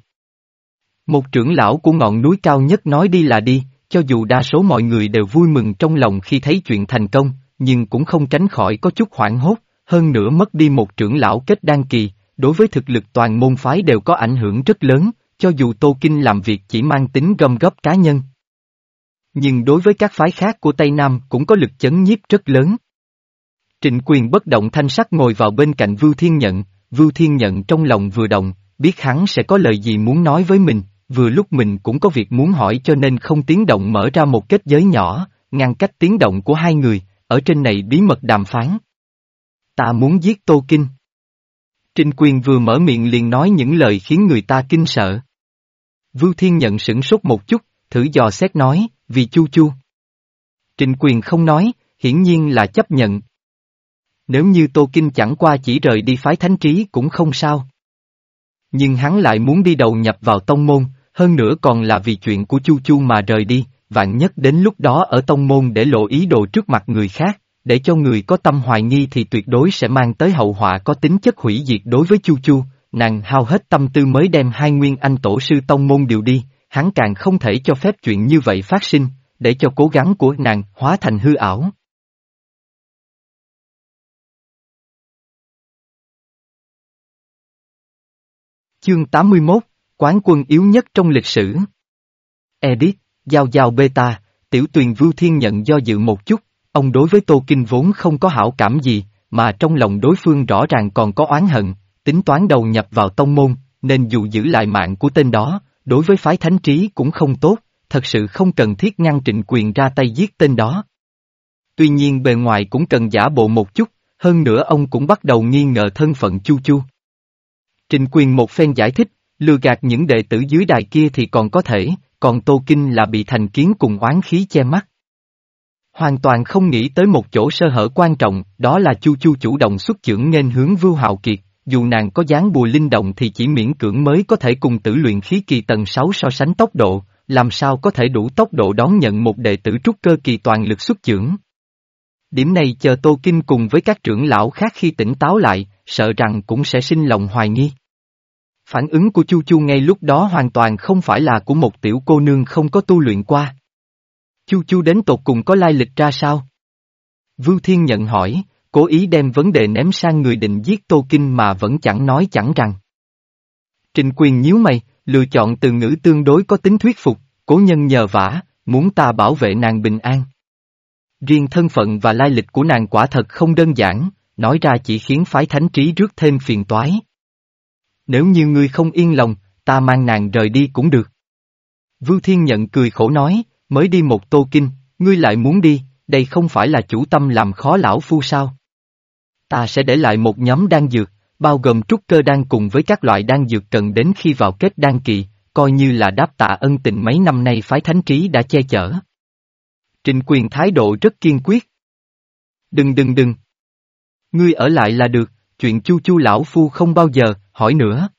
Một trưởng lão của ngọn núi cao nhất nói đi là đi, cho dù đa số mọi người đều vui mừng trong lòng khi thấy chuyện thành công, nhưng cũng không tránh khỏi có chút hoảng hốt, hơn nữa mất đi một trưởng lão kết đan kỳ, đối với thực lực toàn môn phái đều có ảnh hưởng rất lớn, cho dù Tô Kinh làm việc chỉ mang tính gom góp cá nhân. Nhưng đối với các phái khác của Tây Nam cũng có lực chấn nhiếp rất lớn. Trịnh quyền bất động thanh sắc ngồi vào bên cạnh Vưu Thiên Nhận, Vưu Thiên Nhận trong lòng vừa động, biết hắn sẽ có lời gì muốn nói với mình, vừa lúc mình cũng có việc muốn hỏi cho nên không tiếng động mở ra một kết giới nhỏ, ngăn cách tiếng động của hai người, ở trên này bí mật đàm phán. Ta muốn giết Tô Kinh. Trinh quyền vừa mở miệng liền nói những lời khiến người ta kinh sợ. Vưu Thiên Nhận sửng sốt một chút, thử dò xét nói, vì chu chu. Trịnh quyền không nói, hiển nhiên là chấp nhận. Nếu như Tô Kinh chẳng qua chỉ rời đi phái thánh trí cũng không sao. Nhưng hắn lại muốn đi đầu nhập vào tông môn, hơn nữa còn là vì chuyện của Chu Chu mà rời đi, vạn nhất đến lúc đó ở tông môn để lộ ý đồ trước mặt người khác, để cho người có tâm hoài nghi thì tuyệt đối sẽ mang tới hậu họa có tính chất hủy diệt đối với Chu Chu, nàng hao hết tâm tư mới đem hai nguyên anh tổ sư tông môn điều đi, hắn càng không thể cho phép chuyện như vậy phát sinh, để cho cố gắng của nàng hóa thành hư ảo. Chương 81, Quán quân yếu nhất trong lịch sử. Edit, Giao Giao Beta, Tiểu Tuyền Vưu Thiên nhận do dự một chút, ông đối với Tô Kinh vốn không có hảo cảm gì, mà trong lòng đối phương rõ ràng còn có oán hận, tính toán đầu nhập vào tông môn, nên dù giữ lại mạng của tên đó, đối với phái thánh trí cũng không tốt, thật sự không cần thiết ngăn trịnh quyền ra tay giết tên đó. Tuy nhiên bề ngoài cũng cần giả bộ một chút, hơn nữa ông cũng bắt đầu nghi ngờ thân phận Chu Chu. Trịnh quyền một phen giải thích, lừa gạt những đệ tử dưới đài kia thì còn có thể, còn Tô Kinh là bị thành kiến cùng oán khí che mắt. Hoàn toàn không nghĩ tới một chỗ sơ hở quan trọng, đó là Chu Chu chủ động xuất chưởng nên hướng Vưu Hạo Kiệt, dù nàng có dáng bùa linh động thì chỉ miễn cưỡng mới có thể cùng tử luyện khí kỳ tầng 6 so sánh tốc độ, làm sao có thể đủ tốc độ đón nhận một đệ tử trúc cơ kỳ toàn lực xuất chưởng. Điểm này chờ Tô Kinh cùng với các trưởng lão khác khi tỉnh táo lại, sợ rằng cũng sẽ sinh lòng hoài nghi. Phản ứng của Chu Chu ngay lúc đó hoàn toàn không phải là của một tiểu cô nương không có tu luyện qua. Chu Chu đến tột cùng có lai lịch ra sao? Vưu Thiên nhận hỏi, cố ý đem vấn đề ném sang người định giết Tô Kinh mà vẫn chẳng nói chẳng rằng. Trịnh quyền nhíu mày, lựa chọn từ ngữ tương đối có tính thuyết phục, cố nhân nhờ vả, muốn ta bảo vệ nàng bình an. Riêng thân phận và lai lịch của nàng quả thật không đơn giản, nói ra chỉ khiến phái thánh trí rước thêm phiền toái. Nếu như ngươi không yên lòng, ta mang nàng rời đi cũng được. Vưu Thiên nhận cười khổ nói, mới đi một tô kinh, ngươi lại muốn đi, đây không phải là chủ tâm làm khó lão phu sao? Ta sẽ để lại một nhóm đan dược, bao gồm trúc cơ đan cùng với các loại đan dược cần đến khi vào kết đan kỳ, coi như là đáp tạ ân tình mấy năm nay phái thánh trí đã che chở. Trịnh quyền thái độ rất kiên quyết. Đừng đừng đừng. Ngươi ở lại là được, chuyện chu chu lão phu không bao giờ, hỏi nữa.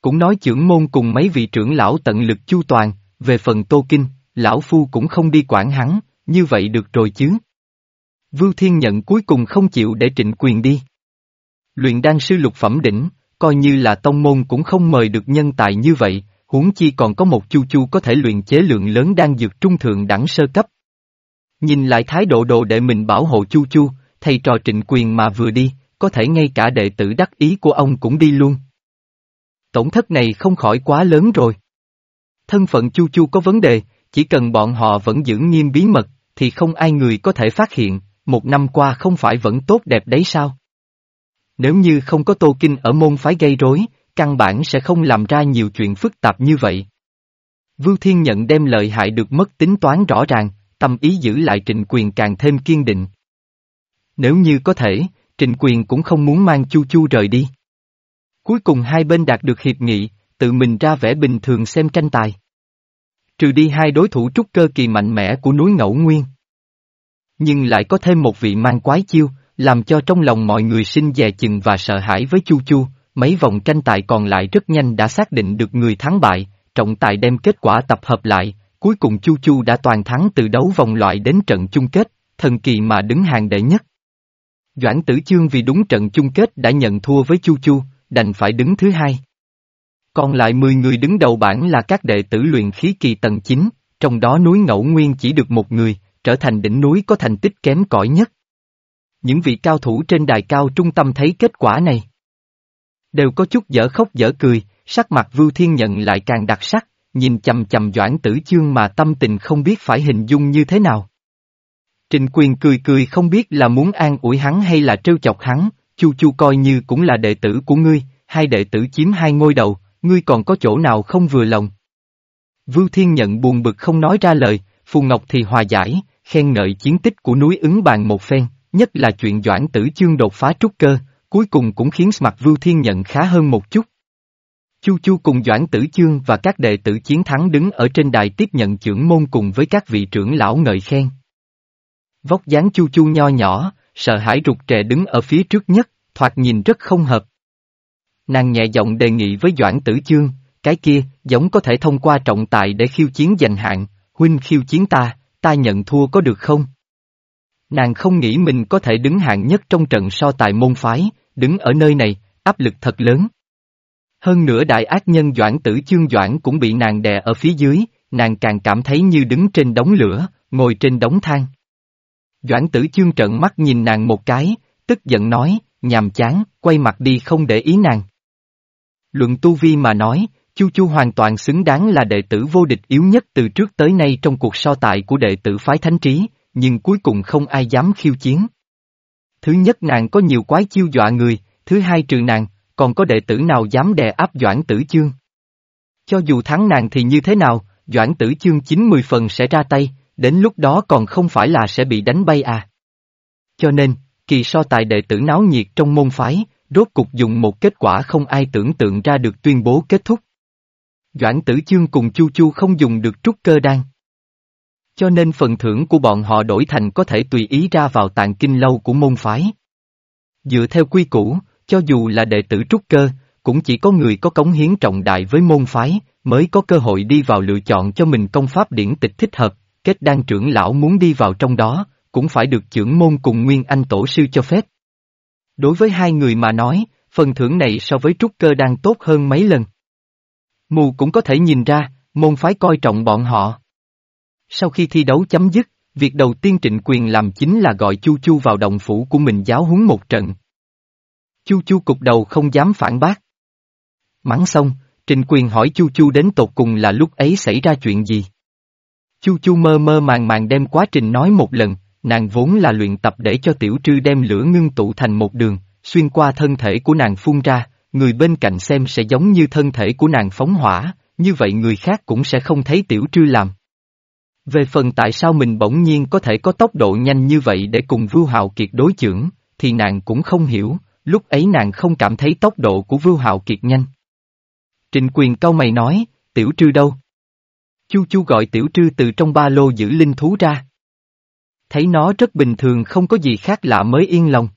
Cũng nói trưởng môn cùng mấy vị trưởng lão tận lực chu toàn, về phần tô kinh, lão phu cũng không đi quản hắn, như vậy được rồi chứ. Vưu Thiên Nhận cuối cùng không chịu để trịnh quyền đi. Luyện đan sư lục phẩm đỉnh, coi như là tông môn cũng không mời được nhân tài như vậy, huống chi còn có một chu chu có thể luyện chế lượng lớn đan dược trung thượng đẳng sơ cấp. Nhìn lại thái độ đồ đệ mình bảo hộ chu chu, thầy trò trịnh quyền mà vừa đi, có thể ngay cả đệ tử đắc ý của ông cũng đi luôn. Tổn thất này không khỏi quá lớn rồi. Thân phận chu chu có vấn đề, chỉ cần bọn họ vẫn giữ nghiêm bí mật, thì không ai người có thể phát hiện, một năm qua không phải vẫn tốt đẹp đấy sao? Nếu như không có Tô Kinh ở môn phái gây rối, căn bản sẽ không làm ra nhiều chuyện phức tạp như vậy. Vưu Thiên Nhận đem lợi hại được mất tính toán rõ ràng, tâm ý giữ lại trịnh quyền càng thêm kiên định. Nếu như có thể, trịnh quyền cũng không muốn mang Chu Chu rời đi. Cuối cùng hai bên đạt được hiệp nghị, tự mình ra vẻ bình thường xem tranh tài. Trừ đi hai đối thủ trúc cơ kỳ mạnh mẽ của núi Ngẫu Nguyên. Nhưng lại có thêm một vị mang quái chiêu, làm cho trong lòng mọi người sinh dè chừng và sợ hãi với Chu Chu, mấy vòng tranh tài còn lại rất nhanh đã xác định được người thắng bại, trọng tài đem kết quả tập hợp lại, cuối cùng Chu Chu đã toàn thắng từ đấu vòng loại đến trận chung kết, thần kỳ mà đứng hàng đệ nhất. Doãn Tử Chương vì đúng trận chung kết đã nhận thua với Chu Chu, đành phải đứng thứ hai. Còn lại 10 người đứng đầu bảng là các đệ tử luyện khí kỳ tầng 9, trong đó núi Ngẫu Nguyên chỉ được một người, trở thành đỉnh núi có thành tích kém cỏi nhất. Những vị cao thủ trên đài cao trung tâm thấy kết quả này. Đều có chút dở khóc dở cười, sắc mặt Vưu Thiên Nhận lại càng đặc sắc, nhìn chầm chầm Doãn Tử Chương mà tâm tình không biết phải hình dung như thế nào. Trình quyền cười cười không biết là muốn an ủi hắn hay là trêu chọc hắn, Chu Chu coi như cũng là đệ tử của ngươi, hai đệ tử chiếm hai ngôi đầu, ngươi còn có chỗ nào không vừa lòng. Vưu Thiên Nhận buồn bực không nói ra lời, Phù Ngọc thì hòa giải, khen ngợi chiến tích của núi ứng bàn một phen, nhất là chuyện Doãn Tử Chương đột phá trúc cơ, cuối cùng cũng khiến mặt Vưu Thiên Nhận khá hơn một chút. Chu Chu cùng Doãn Tử Chương và các đệ tử chiến thắng đứng ở trên đài tiếp nhận trưởng môn cùng với các vị trưởng lão ngợi khen. Vóc dáng Chu Chu nho nhỏ, sợ hãi rụt rè đứng ở phía trước nhất, thoạt nhìn rất không hợp. Nàng nhẹ giọng đề nghị với Doãn Tử Chương, cái kia, giống có thể thông qua trọng tài để khiêu chiến giành hạng, huynh khiêu chiến ta, ta nhận thua có được không? Nàng không nghĩ mình có thể đứng hạng nhất trong trận so tài môn phái, đứng ở nơi này, áp lực thật lớn. Hơn nữa đại ác nhân Doãn Tử Chương Doãn cũng bị nàng đè ở phía dưới, nàng càng cảm thấy như đứng trên đống lửa, ngồi trên đống than. Doãn Tử Chương trợn mắt nhìn nàng một cái, tức giận nói, nhàm chán, quay mặt đi không để ý nàng. Luận tu vi mà nói, Chu Chu hoàn toàn xứng đáng là đệ tử vô địch yếu nhất từ trước tới nay trong cuộc so tài của đệ tử phái thánh trí, nhưng cuối cùng không ai dám khiêu chiến. Thứ nhất nàng có nhiều quái chiêu dọa người, thứ hai trừ nàng, còn có đệ tử nào dám đè áp Doãn Tử Chương. Cho dù thắng nàng thì như thế nào, Doãn Tử Chương 90 phần sẽ ra tay, đến lúc đó còn không phải là sẽ bị đánh bay à. Cho nên, kỳ so tài đệ tử náo nhiệt trong môn phái, rốt cục dùng một kết quả không ai tưởng tượng ra được tuyên bố kết thúc. Doãn Tử Chương cùng Chu Chu không dùng được trúc cơ đan. Cho nên phần thưởng của bọn họ đổi thành có thể tùy ý ra vào tàng kinh lâu của môn phái. Dựa theo quy củ, cho dù là đệ tử trúc cơ, cũng chỉ có người có cống hiến trọng đại với môn phái, mới có cơ hội đi vào lựa chọn cho mình công pháp điển tịch thích hợp, kết đan trưởng lão muốn đi vào trong đó, cũng phải được trưởng môn cùng nguyên anh tổ sư cho phép. Đối với hai người mà nói, phần thưởng này so với trúc cơ đang tốt hơn mấy lần. Mù cũng có thể nhìn ra, môn phái coi trọng bọn họ. Sau khi thi đấu chấm dứt, việc đầu tiên trịnh quyền làm chính là gọi Chu Chu vào đồng phủ của mình giáo huấn một trận. Chu Chu cục đầu không dám phản bác. Mắng xong, trịnh quyền hỏi Chu Chu đến tột cùng là lúc ấy xảy ra chuyện gì. Chu Chu mơ mơ màng màng đem quá trình nói một lần, nàng vốn là luyện tập để cho tiểu trư đem lửa ngưng tụ thành một đường, xuyên qua thân thể của nàng phun ra, người bên cạnh xem sẽ giống như thân thể của nàng phóng hỏa, như vậy người khác cũng sẽ không thấy tiểu trư làm. Về phần tại sao mình bỗng nhiên có thể có tốc độ nhanh như vậy để cùng Vưu Hạo Kiệt đối chưởng, thì nàng cũng không hiểu, lúc ấy nàng không cảm thấy tốc độ của Vưu Hạo Kiệt nhanh. Trình quyền cau mày nói, tiểu trư đâu? Chu chu gọi tiểu trư từ trong ba lô giữ linh thú ra. Thấy nó rất bình thường không có gì khác lạ mới yên lòng.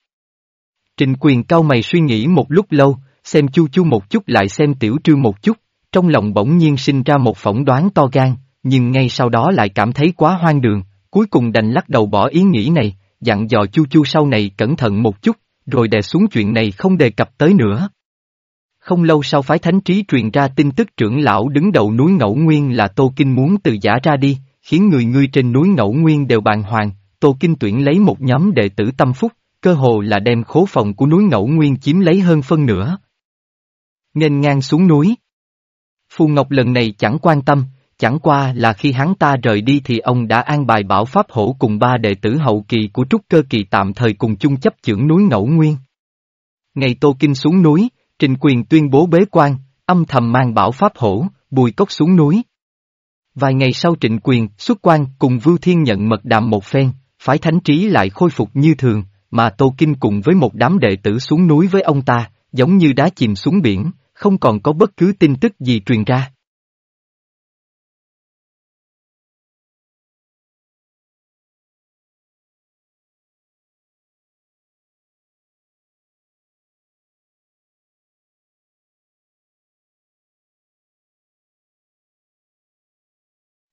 Trình quyền cau mày suy nghĩ một lúc lâu, xem chu chu một chút lại xem tiểu trư một chút, trong lòng bỗng nhiên sinh ra một phỏng đoán to gan, nhưng ngay sau đó lại cảm thấy quá hoang đường, cuối cùng đành lắc đầu bỏ ý nghĩ này, dặn dò chu chu sau này cẩn thận một chút, rồi đè xuống chuyện này không đề cập tới nữa. Không lâu sau phái thánh trí truyền ra tin tức trưởng lão đứng đầu núi Ngẫu Nguyên là Tô Kinh muốn từ giả ra đi, khiến người ngươi trên núi Ngẫu Nguyên đều bàn hoàng, Tô Kinh tuyển lấy một nhóm đệ tử tâm phúc, cơ hồ là đem khố phòng của núi Ngẫu Nguyên chiếm lấy hơn phân nửa. Nên ngang xuống núi. Phù Ngọc lần này chẳng quan tâm, chẳng qua là khi hắn ta rời đi thì ông đã an bài bảo pháp hổ cùng ba đệ tử hậu kỳ của trúc cơ kỳ tạm thời cùng chung chấp chưởng núi Ngẫu Nguyên. Ngày Tô Kinh xuống núi, Trình Quyền tuyên bố bế quan, âm thầm mang bảo pháp hổ, bùi cốc xuống núi. Vài ngày sau Trịnh Quyền xuất quan cùng Vưu Thiên nhận mật đàm một phen, phái thánh trí lại khôi phục như thường, mà Tô Kinh cùng với một đám đệ tử xuống núi với ông ta, giống như đá chìm xuống biển, không còn có bất cứ tin tức gì truyền ra.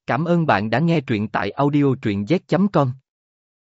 Cảm ơn bạn đã nghe truyện tại audiotruyenz.com.